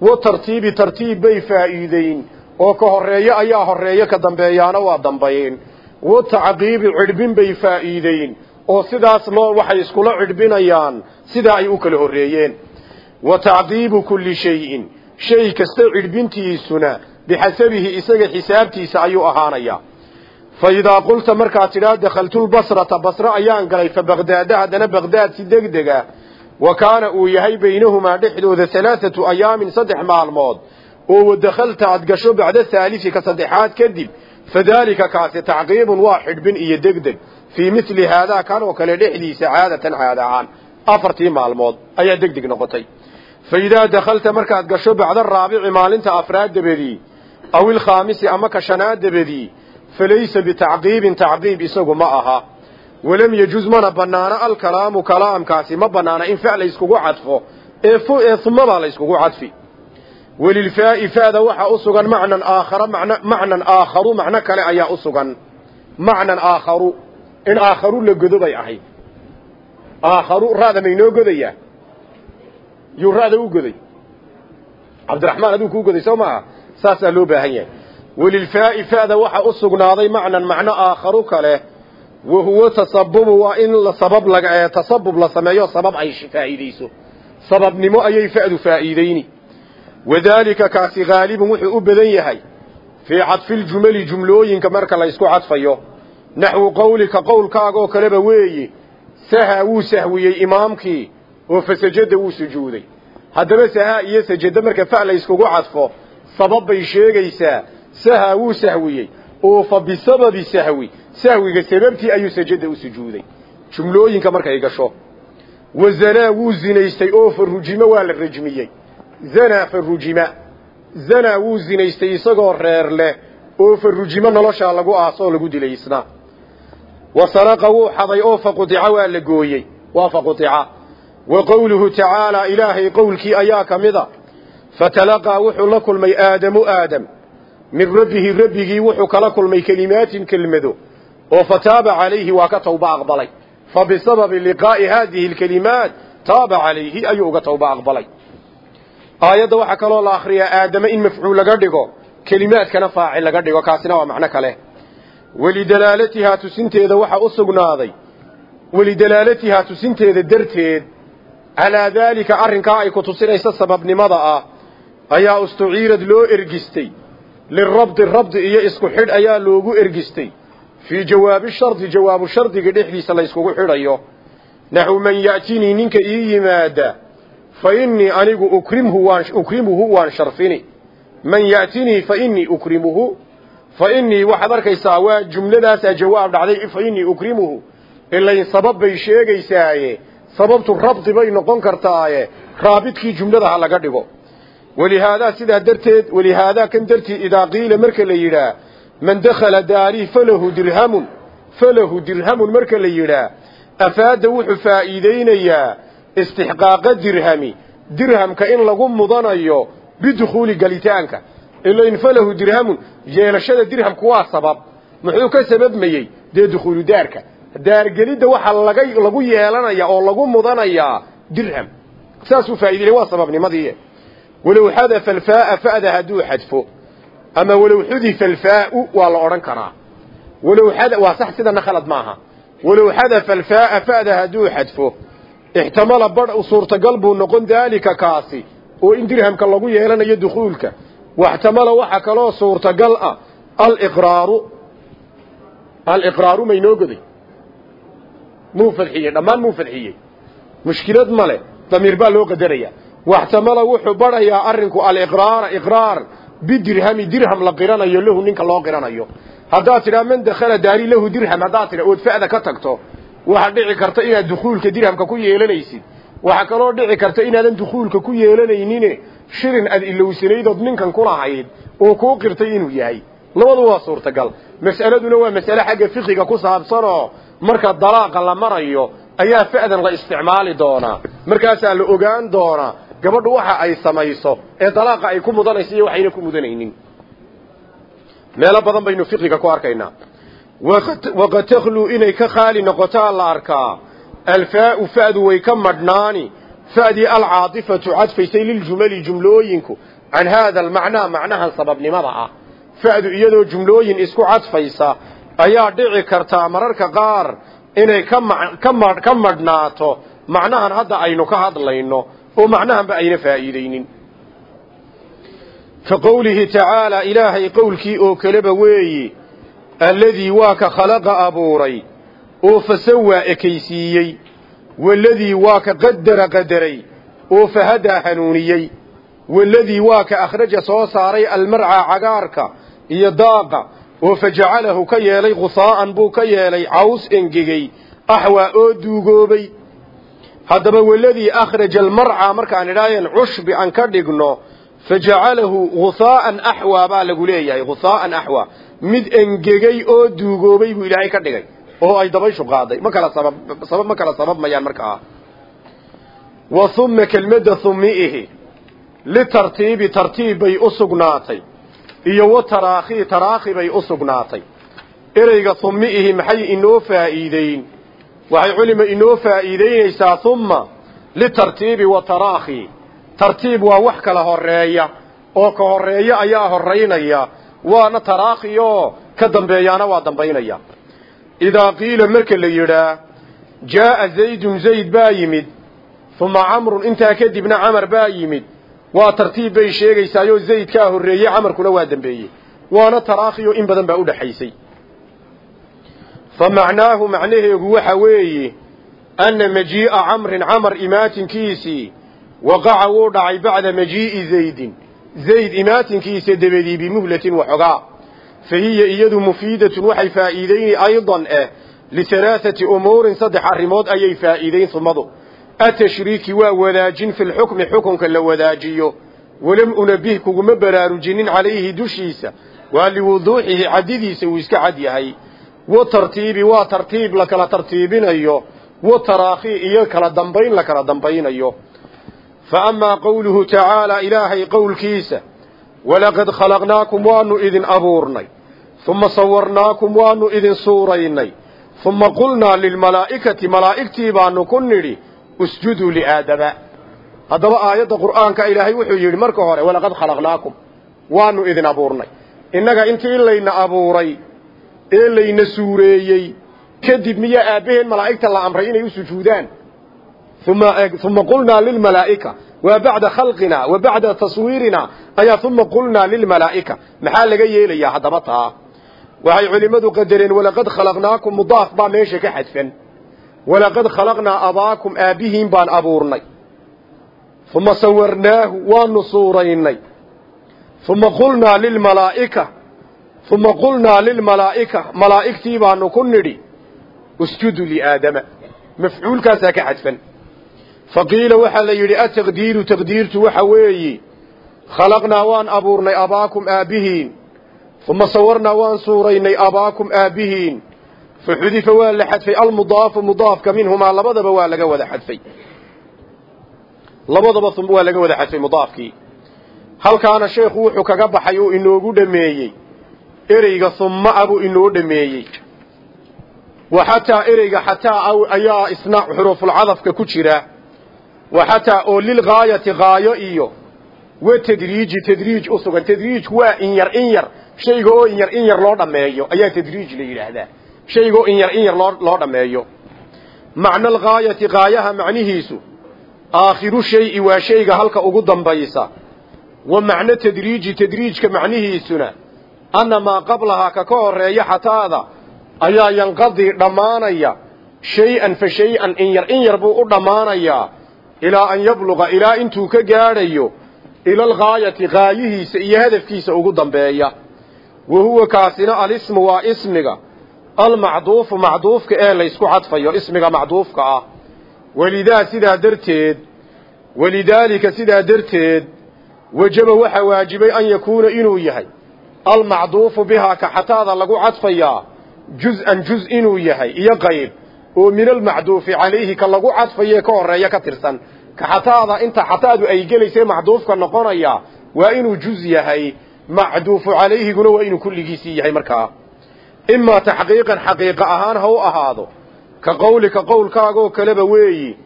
wa tartiibi tartiib bay faa'iideyn oo ka horreeyo ayaa horreeyo ka dambeeyaana waa dambayn wa tacqiibi cidhbin bay faa'iideyn oo sidaas loo waxay iskula cidhbinayaan sidaa ay u kala horreeyeen wa tacqiibu kulli shayin shay kasta cidhbintiisuna bixasabihi isaga xisaabtiisa ayuu ahaanayaa fa idaa qulta markaad tidhaa dakhaltulbasrata basre ayaan galay fa baqdaada haddana baqdaad si deg dega wa kaana uu yahay baynahumaa dhexdooda halaathatu ayaamin saddex maalmood oo wadakhalta aad gasho bacda haalisi ka saddexaad kadib fadaalika kaasi tacqiibun waa xidhbin iyo degdeg fii mithli haadaa kan oo kale dhexdiisa caadatan caada ahaan afartii maalmood ayaa degdeg noqotay fa idaa dakhalta markaad gasho bacda falaysa bitacqiibin tacqiib isagu ma aha walam yejuz mana banaano alkalaamu kalaamkaasi ma banaana in fa layskugu cadfo ee ee humabaa layskugu cadfi welilfaa'i fa'da waxaa u sugan macnan aakhara man macnan aakharu macno kale ayaa u sugan macnan aakharu in aakharu la godo bay ahayd aakharu ra'da maynoo godayaa yuu ra'da u goday cabdiraxmaan aduu kuu goday soo maaha saasaa loo baahan yahay welilfaa'i fa'da waxaa u sugnaaday macnan macno aakharu kale wa huwa tasabubu waa in sabab laga tasabub la sameeyo sabab ay faa'iidayso sababnimo ayay fa'du faa'iidayni. Wadaalika kaasi haalibun wuxuu u badan yahay fii cadfiljumali jumlooyinka marka la ysku cadfayo. Naxwu qowlika qowlkaaga oo kaleba weeye saha wuu sahwiyey imaamkii oo fasajada wuu sujuuday. Haddaba saha iyo sajada marka fa la yskugu cadfo sabab bay sheegaysaa saha wuu sahwiyey. Oo fa bisababi sahwi. Sahwiga sababtii ayuu sajada u sujuuday. Jumlooyinka markay gasho. Wa zanaa wuu zinaystay. Oo fa rujimo waa la rajmiyey. Zanaa fa rujima. Zanaa wuu zinaystay isagoo reer leh. Oo fa rujimo noloshaa lagu aasoo lagu dilay isna wa saraqa wuu xaday. Oo fa qutica waa la gooyey. Waa fa qutica. Wa qowluhu tacaalaa ilaahay qowlkii ayaa ka mid a fatalaqaa wuxuu la kulmay aadamu aadam min rabbihi rabbigii wuxuu kala kulmay kelimaatin kelmado oo fataaba calayhi waa ka tawba aqbalay. Fa bisababi liqaa'i haadihi alkelimaat taaba calayhi ayuu uga tawba aqbalay. Aayadda waxaa kaloo la akhriyaa aadame in mafcuul laga dhigo kelimaadkana faacil laga dhigo kaasina waa macno kale. Welidalaalatihaa tusinteeda waxaa u sugnaaday. Welidalaalatihaa tusinteeda darteed calaa daalika arrinkaa ay ku tusinaysa sababnimada ah ayaa ustuciirad loo ergistay lirabdi rabdi iyo isku xidh ayaa loogu ergistay. fii jawaabi shardi jawaabu shardiga dhexdiisa layskugu xidhayo naxu man ya'tinii ninka ii yimaada fa innii anigu ukrimuhu waan sharfini man ya'tinii fa innii ukrimuhu fa innii waxaad arkaysaa waa jumladaasaa jawaab dhacday fa innii ukrimuhu ilayn sabab bay sheegaysaaye sababtu rabdi bay noqon kartaaye raabidkii jumlada ha laga dhigo walihaadaa sidaa darteed walihaadaa kan dartii idaa qiila marka la yidhaah man dakhala daarii falahu dirhamun falahu dirhamun marka la yidhaah afaada wuxuu faa'iideynayaa istixqaaqa dirhami dirhamka in lagu mudanayo bidukhuuli galitaanka ilain falahu dirhamun yeelashada dirhamku waa sabab muxuu ka sababmayey dee dukhuulu daarka daargelidda waxaa laga lagu yeelanaya oo lagu mudanayaa dirham saasuu faa'ideeyey waa sababnimadii walow xadafa alfaaa fa'da hadduu xadfo ama walow xudifa alfaau waa la odhan karaa. Walow waa sax sidana khalad maaha. Walow xadafa alfaaa fa'da hadduu xadfo ixtamala badh suurtagal buu noqon daalika kaasi oo in dirhamka lagu yeelanayo dukhuulka waxtamala waxa kaloo suurtagal ah aliqraaru aliqraaru maynoo goday. Muu fadxiyey dhammaan muu fadxiyey. Mushkilad male damiir baa loo qadaraya waxtamala wuxuu badhayaa arrinku aliqraara iqraar bidirhami dirham la qiranayo lahu ninka loo qiranayo. Haddaad tidhaa man dakhala daari lahu dirham haddaad tidha ood fa'da ka tagto. Waxaa dhici karta inaad dukhuulka dirhamka ku yeelanaysid. Waxaa kaloo dhici karta inaadan dukhuulka ku yeelanaynine shirin aad ilowsanaydood ninkan kulahayd oo kuu qirtay inuu yahay. Labadu waa suurtagal. Mas'aladuna waa mas'ale xagga fiqiga ku saabsanoo marka dalaaqa la marayo ayaa fa'dan la isticmaali doonaa. Markaasaa la ogaan doonaa gabadhu waxa ay samayso ee dalaaqa ay ku mudanayso iyo waxayna ku mudanaynin. Meelo badan baynu fiqiga ku arkaynaa. Waqad takhluu inay ka khaali noqotaa la arkaa. Alfaau fa'du way ka madhnaani. Fa'dii alcaatifatu cadfaysay liljumali jumlooyinku. Can haada almacnaa macnahan sababnimada ah. Fa'du iyadoo jumlooyin isku cadfaysa ayaa dhici kartaa mararka qaar inay ka madhnaato. Macnahan hadda aynu ka hadlayno oo macnahanba ayna faa'iidaynin. Ka qowlihi tacaalaa ilaahay qowlkii oo kaleba weeyi alladii waa ka khalaqa abuuray oo fasawaa ekaysiiyey waladii waa ka qadara qadaray oo fahadaa hanuuniyey waladii waa ka akhraja soo saaray almarcaa cagaarka iyo daaqa oo fajacalahu ka yeelay khusaa'an buu ka yeelay caws engegey axwaa oo duugoobay haddaba waladii akhraja almarcaa markaan idhaaheen cushbi aan ka dhigno fajacalahu husaa'an axwaa baa lagu leeyahay husaa'an axwaa mid engegey oo duugoobay buu ilaahay ka dhigay oo ay dabayshu qaaday. Ma kala sabab sabab ma kala sabab mayaan markaa wa humma kelmadda hummiihi litartiibi tartiib bay u sugnaatay iyo wa taraakhi taraakhi bay u sugnaatay. Ereyga hummiihi inoo faa'iideyn waxay culima inoo faa'iideynaysaa humma litartiibi wa taraakhi. Tartiib waa wax kala horreeya oo ka horreeya ayaa horaynaya waana taraakhi oo ka dambeeyaana waa dambaynaya. Idaa qiila marka la yidhaa jaa'a zaydun zayd baa yimid. Uma camrun intaa kadibna camar baa yimid. Waa tartiib bay sheegaysaayoo zaydkaa horreeyey camarkuna waa dambeeyey. Waana taraakhiyo in badan baa u dhaxaysay fa macnaahu macnaheegu waxa weeye anna majii'a camrin camar imaatinkiisii waqaca wuu dhacay bacda majii'i zaydin. Zayd imaatinkiisa dabadii bimuhlatin waxogaa fa hiya iyadu mufiidatun waxay faa'iideyni aydan eh lihalaathati umuurin saddex arrimood ayay faa'iideyn humadu atashriiki waa wadaajin fi lxukmi xukunka la wadaajiyo. Walam unabih kuguma baraarujinin calayhi dushiisa waa liwuduuxihi caddidiisa uu iska cad yahay wa tartiibi waa tartiib la kala tartiibinayo. Wa taraakhi iyo kala dambayn la kala dambaynayo. Fa amaa qowluhu tacaalaa ilaahay qowlkiisa walaqad khalaqnaakum waanu idin abuurnay. Uma sawarnaakum waanu idin suuraynay. Uma qulnaa lilmalaa'ikati malaa'igtii baanu ku nidhi usjuduu liaadama haddaba aayadda qur'aanka ilaahay wuxuu yidhi marka hore walaqad khalaqnaakum waanu idin abuurnay. Innaga intii layna abuuray ee layna suureeyey. Kadib miyaa aabbaheen malaa'igta la amray inay u sujuudaan. Uma qulnaa lilmalaa'ika waa bacda khalqina wa bacda taswiirina ayaa uma qulnaa lilmalaa'ika maxaa laga yeelayaa haddaba taa? Waxay culimmadu qadareen walaqad khalaqnaakum mudaaf baa meesha ka xadfan. Walaqad khalaqnaa abaakum aabbihiin baan abuurnay. Uma sawarnaahu waanu suuraynay. Uma qulnaa lilmalaa'ika uma qulnaa lilmalaa'ika malaa'igtii baanu ku nidhi usjudu liaadama mafcuulkaasaa ka xadfan faqiila waxaa la yidhi ataqdiiru taqdiirtu waxa weeyi khalaqnaa waan abuurnay abaakum aabbihiin uma sawarnaa waan suuraynay abaakum aabbihiin faxudifa waa la xadfay almudaafu mudaafka minhumaa labadaba waa laga wada xadfay labadaba waa laga wada xadfay mudaafkii halkaana sheekhu wuxuu kaga baxay uu inoogu dhameeyey ereyga humma a buu inoo dhameeyey. Wa xataa ereyga xataa ayaa isna xuruufulcadafka ku jira. Wa xataa oo lilgaayati gaayo iyo wa tadriiji tadriij u sugan. Tadriijku waa in yar in yar shayga oo in yar in yar loo dhammeeyo ayaa tadriij la yidhaahdaa. Shayga oo in yar in yar loo loo dhammeeyo macna algaayati gaayaha macnihiisu aakhiru shayi waa shayga halka ugu dambaysa. Wa macno tadriiji tadriijka macnihiisuna anna maa qablahaa ka ka horreeya xataada ayaa yanqadii dhammaanaya shay-an fa shay-an in yar in yar buu u dhammaanayaa ilaa an yabluqa ilaa intuu ka gaadhayo ila algaayati gaayihiisa iyo hadafkiisa ugu dambeeya wa huwa kaasina alismu waa ismiga almacduufu macduufka ee laysku cadfayo ismiga macduufka ah welidaa sidaa darteed walidaalika sidaa darteed wajaba waxaa waajibay an yakuuna inuu yahay almacduufu bihaa ka xataada lagu cadfayaa juz-an juz inuu yahay iyo qayb. Oo min almacduufi calayhi ka lagu cadfaye ka horreeya ka tirsan. Ka xataada inta xataadu ay gelaysa macduufka noqonaya waa inuu juz yahay. Macduufu calayhiguna waa inuu kulligiisii yahay markaa. Imaa taxqiiqan xaqiiqa ahaan ha u ahaado. Ka qowlika qowlkaagoo kaleba weeyi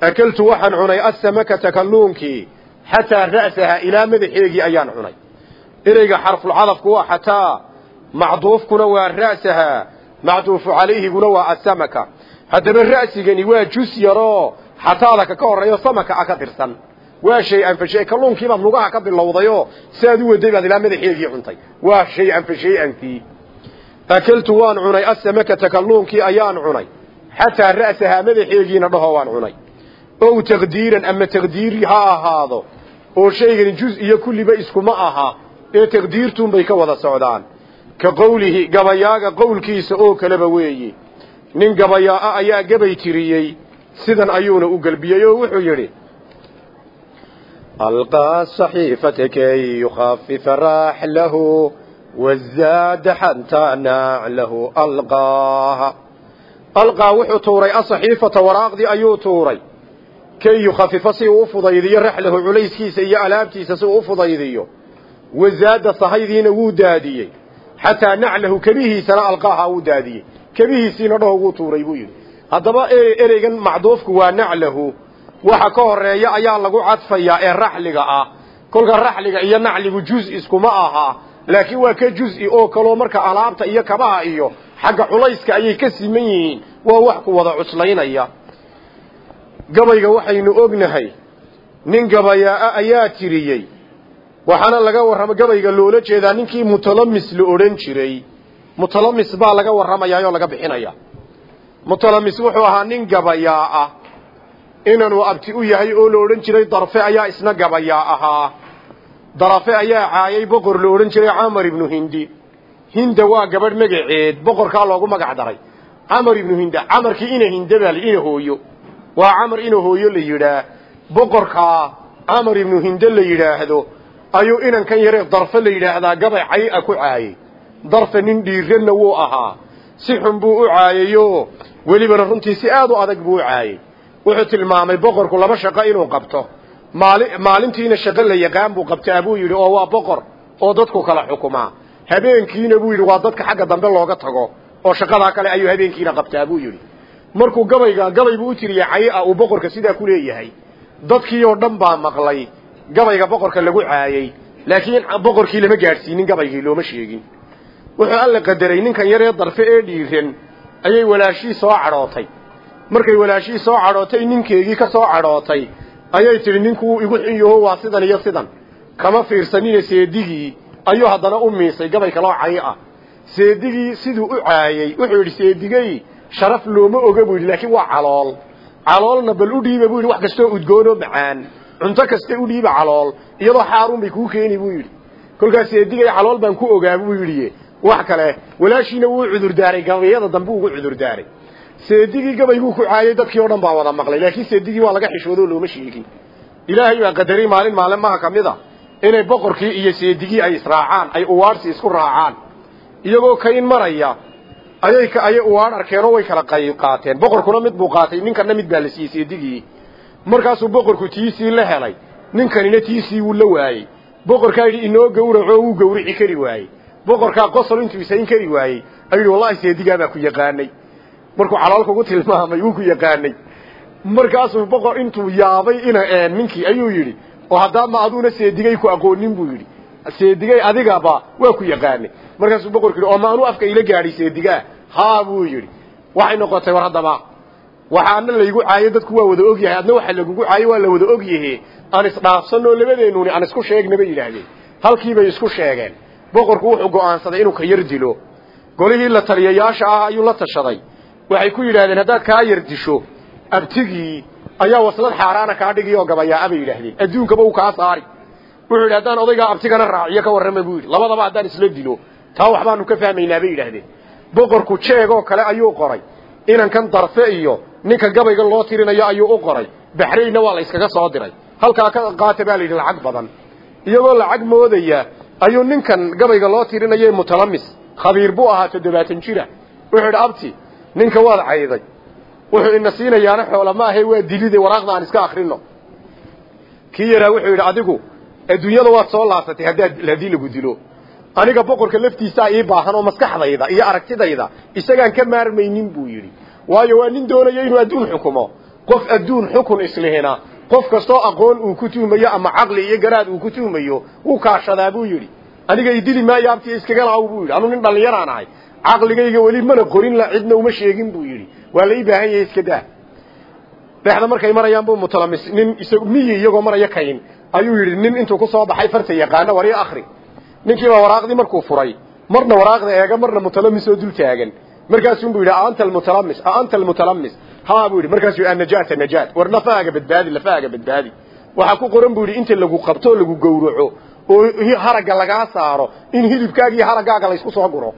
akeltu waxaan cunay asamakata kalluunkii xataa ra'saha ilaa madaxeegii ayaan cunay ereyga xarfulcadafku waa xataa macduufkuna waa ra'saha macduufu calayhiguna waa asamaka haddaba ra'sigani waa jus yaroo xataada ka ka horreeyo samaka a ka tirsan waa shay-an fa shay kalluunkiibaad lugaha ka bilowdayoo siaad u waday baad ilaa madaxeegii cuntay. Waa shay-an fa shay-ankii. Akeltu waan cunay asamakata kalluunkii ayaan cunay. Xataa ra'sahaa madaxeegiina dhaho waan cunay. Ow taqdiiran ama taqdiiri ha ahaado oo shaygani juz iyo kulliba iskuma aha ee taqdiirtuunbay ka wada socdaan. Ka qowlihi gabayaaga qowlkiisa oo kaleba weeyi. Nin gabayaa-a ayaa gabay tiriyey sidan ayuuna u gelbiyey oo wuxuu yidhi alqaa saxiifata kay yukhafifa raaxlahu wazaada xataa naaclahu alqaaha. Alqaa wuxuu tuuray asaxiifata waraaqdii ayuu tuuray. Kay yukhafifa si uu u fudaydiyo raxlahu culayskiisa iyo alaabtiisa si u fudaydiyo wazaada sahaydiina wuu daadiyey. Xataa naclahu kebihiisana alqaaha wuu daadiyey. Kebihiisiina dhaho wuu tuuray buu yidhi. Haddaba ereygan macduufku waa naclahu. Waxa ka horreeya ayaa lagu cadfayaa ee raxliga ah. Kolka raxliga iyo nacligu juz iskuma aha. Laakiin waa ka juz-i oo kaloo marka alaabta iyo kabaha iyo xagga culayska ayay ka siman yihiin. Waa wax ku wada cuslaynaya. Gabayga waxaynu ognahay nin gabayaa-a ayaa tiriyey waxaana laga warrama gabayga loola jeedaa ninkii mutalamis la odhan jiray. Mutalamis baa laga warramayaayoo laga bixinaya. Mutalamis wuxuu ahaa nin gabayaa ah. Inanuu abti u yahay oo la odhan jiray darfe ayaa isna gabayaa ahaa. Darafe ayaa caayay boqor la odhan jiray camar ibnu hindi. Hinda waa gabadh magaceed boqorkaa loogu magac daray. Camar ibnu hinda camarkii ina hinda baa ina hooyo. Waa camar ina hooyo la yidhaah. Boqorkaa camar ibnu hinde la yidhaahdo ayuu inankan yaree darfe la yidhaahdaa gabay cay ku caayey darfe nin dhiiranna wuu ahaa. Si xun buu u caayayoo welibana runtii si aad u adag buu u caayey wuxuu tilmaamay boqorku laba shaqo inuu qabto. Maali maalintiina shaqo la yaqaan buu qabtaa buu yidhi oo waa boqor oo dadku kala xukumaa habeenkiina buu yidhi waa dadka xagga dambe looga tago oo shaqadaa kale ayuu habeenkiina qabtaa buu yidhi. Markuu gabayga gabay buu u tiriyey cay ah uu boqorka sidaa ku leeyahay. Dadkii oo dhan baa maqlay gabayga boqorka lagu caayey laakiin boqorkii lama gaadhsiinin gabaygii looma sheegin. Wuxuu alla qadaray ninkan yaree darfe ee dhiiran ayay walaashii soo cadhootay. Markay walaashii soo cadhootay ninkeegii ka soo cadhootay ayay tidhi ninkuu igu xun yaho waa sidan iyo sidan. Kama fiirsanine seedigii ayuu haddana u miisay gabay kaloo cay ah. Seedigii siduu u caayey wuxuu yidhi seedigay sharaf looma oga buu yidhi laakiin waa calool. Caloolna bal u dhiiba buu yidhi wax kastoo udgoonoo macaan cunto kaste u dhiiba calool iyadoo xaaruun bay kuu keeni buu yidhi. Kolkaas seedigay calool baan ku ogaa buu yidhi wax kale walaashiina wuu cudurdaaray gabayada dambe ugu cudurdaaray seedigii gabayguu ku caayay dadkii oo dhan baa wada maqlay laakiin seedigii waa laga xishoodo looma sheegin. Ilaahay baa qadaray maalin maalmaha ka mid a inay boqorkii iyo seedigii ay israacaan ay uwaadhsi isku raacaan. Iyagoo kayn maraya ayay ayay uwaadh arkeenoo way kala qayb qaateen. Boqorkuna mid buu qaatay ninkana mid baa la siiyey seedigii markaasuu boqorku tiisii la helay ninkanina tiisii wuu la waayey. Boqorkaa yidhi inoo gowraco wuu gowrici kari waayey. Boqorkaa qosol intuu isayn kari waayey. Ayuu wallahi seedigaa baa ku yaqaanay? Markuu calool kugu tilmaamay wuu ku yaqaanay. Markaasuu boqor intuu yaabay ina ninkii ayuu yidhi oo haddaama aduuna seedigay ku aqoonin? buu yidhi. Seedigay adigaba waa ku yaqaanay. Markaasuu boqorku yidhi oo maanuu afka ila gaadhay seedigaa haa buu yidhi. Waxay noqotay war haddaba waxaana laygu caayo dadku waa wada ogyahay adna waxa lagugu caayo waa la wada ogyahe aan isdhaafsanoo labadeennuuni aan isku sheegna bay yidhaahdeen. Halkiibay isku sheegeen. Boqorku wuxuu go'aansaday inuu ka yar dilo. Golihii la taliyayaasha ah ayuu la tashaday. Waxay ku yidhahdeen haddaad kaa yar disho abtigii ayaa waslad xaaraana kaa dhigi oo gabayaa bay yidhaahdeen. Adduunkaba uu kaa saari. Wuxuu yidhi haddaan odaygaa abtigana raaciyo ka warrama buu yidhi. Labadaba haddaan isla dilo taa waxbaanu ka fahmaynaa bay yidhaahdeen. Boqorku jeegoo kale ayuu qoray. Inankan darfe iyo ninka gabayga loo tirinayo ayuu u qoray. Baxraynna waa la yskaga soo diray. Halkaa ka qaata baa la yidhi lacag badan. Iyagoo lacag moodaya ayuu ninkan gabayga loo tirinaye mutalamis. Khabiir buu ahaa toddobaatan jira. Wuxuu yidhi abti ninka waad cayday. Wuxuu ina siinayaana xoola maahe waa dilide waraaqda aan iska akrino kii yaraa wuxuu yidhi adigu adduunyada waad soo laabsatay haddaad haddii lagu dilo. Aniga boqorka laftiisaa ii baahan oo maskaxdayda iyo aragtidayda isagaan ka maarmaynin buu yidhi waayo waa nin doonaya inuu adduun xukumo. Qof adduun xukun islihina. Qof kastoo aqoon uu ku tuhmayo ama caqli iyo garaad uu ku tuhmayo wuu kaashadaa buu yidhi. Aniga idili maayo abtiya iskaga laaw buu yidhi. Anuu nin dhallinyaraan ahay. Caqligayga weli mana qorin la cidna uma sheegin buu yidhi. Waa la ii baahan yahay iska daa. Dhexda markay marayaan buu mutalamis. Nin isagu miyi iyagoo maraya kayn? Ayuu yidhi nin intuu ku soo baxay farta yaqaana war ii akri ninkiibaa waraaqdii markuu furay. Marna waraaqda eega marna mutalamis oo dul taagan markaasuunbuu yidhi anta almutalamis anta almutalamis. Haa buu yidhi markaasuu anajaata najaat war lafahaaga badbaadi lafahaaga badbaadi. Waxaa ku qoran buu yidhi inta lagu qabto oo lagu gowraco oo haragga lagaa saaro in hilibkaaga iyo haraggaaga laysku soo guro.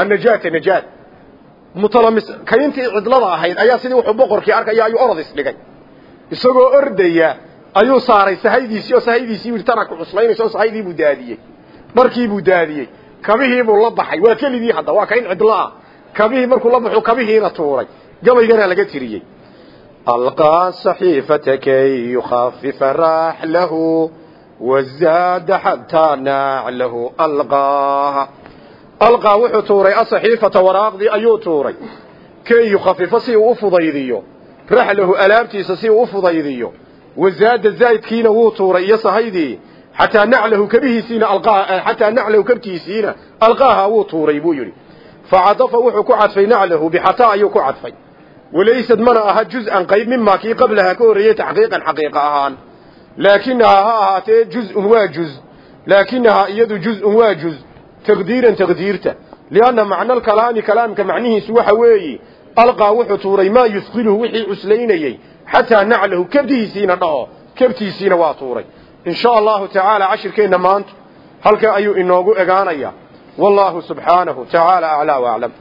Annajaata najaat mutalamis kayntii cidlada ahayd ayaa sidii wuxuu boqorkii arkaya ayuu orod isdhigay isagoo ordaya ayuu saaray sahaydiisii oo sahaydiisii yidhi tana ku cuslaynaysa oo sahaydii buu daadiyey. Dharkii buu daadiyey. Kabihii buu la baxay. Waa keligii hadda waa kabihii markuu la baxuu kabihiina tuuray. Gabaygana laga tiriyey. Alqaa saxiifata kay yukhafifa raaxlahu wazaada xataa naaclahu alqaaha. Alqaa wuxuu tuuray asaxiifata waraaqdii ayuu tuuray. Kay yukhafifo si uu u fudaydiyo? Raxlahu alaabtiisa si uu u fudaydiyo? Wazaada zaydkiina wuu tuuray iyo sahaydii xataa naclahu kabihiisiina xataa naclahu kabtiisiina alqaaha wuu tuuray buu yidhi facadafa wuxuu ku cadfay naclahu bixataa ayuu ku cadfay walaysad mana aha juz-an qayb mimaa kii qablaha ka horreeyey taxqiiqan xaqiiqa ahaan laakinahaa ha ahaatee juz-un waa juz laakinahaa iyadu juz-un waa juz taqdiiran taqdiirta lianna macna alkalaami kalaamka macnihiisu waxa weeye alqaa wuxuu tuuray maa yusqiluhu wixii cuslaynayey xataa naclahu kabdihiisiina dhaho kabtiisiina waa tuuray in sha allahu tacaala cashirkeenna maanta halkaa ayuu inoogu egaanayaa والله سبحانه تعالى أعلى وأعلم.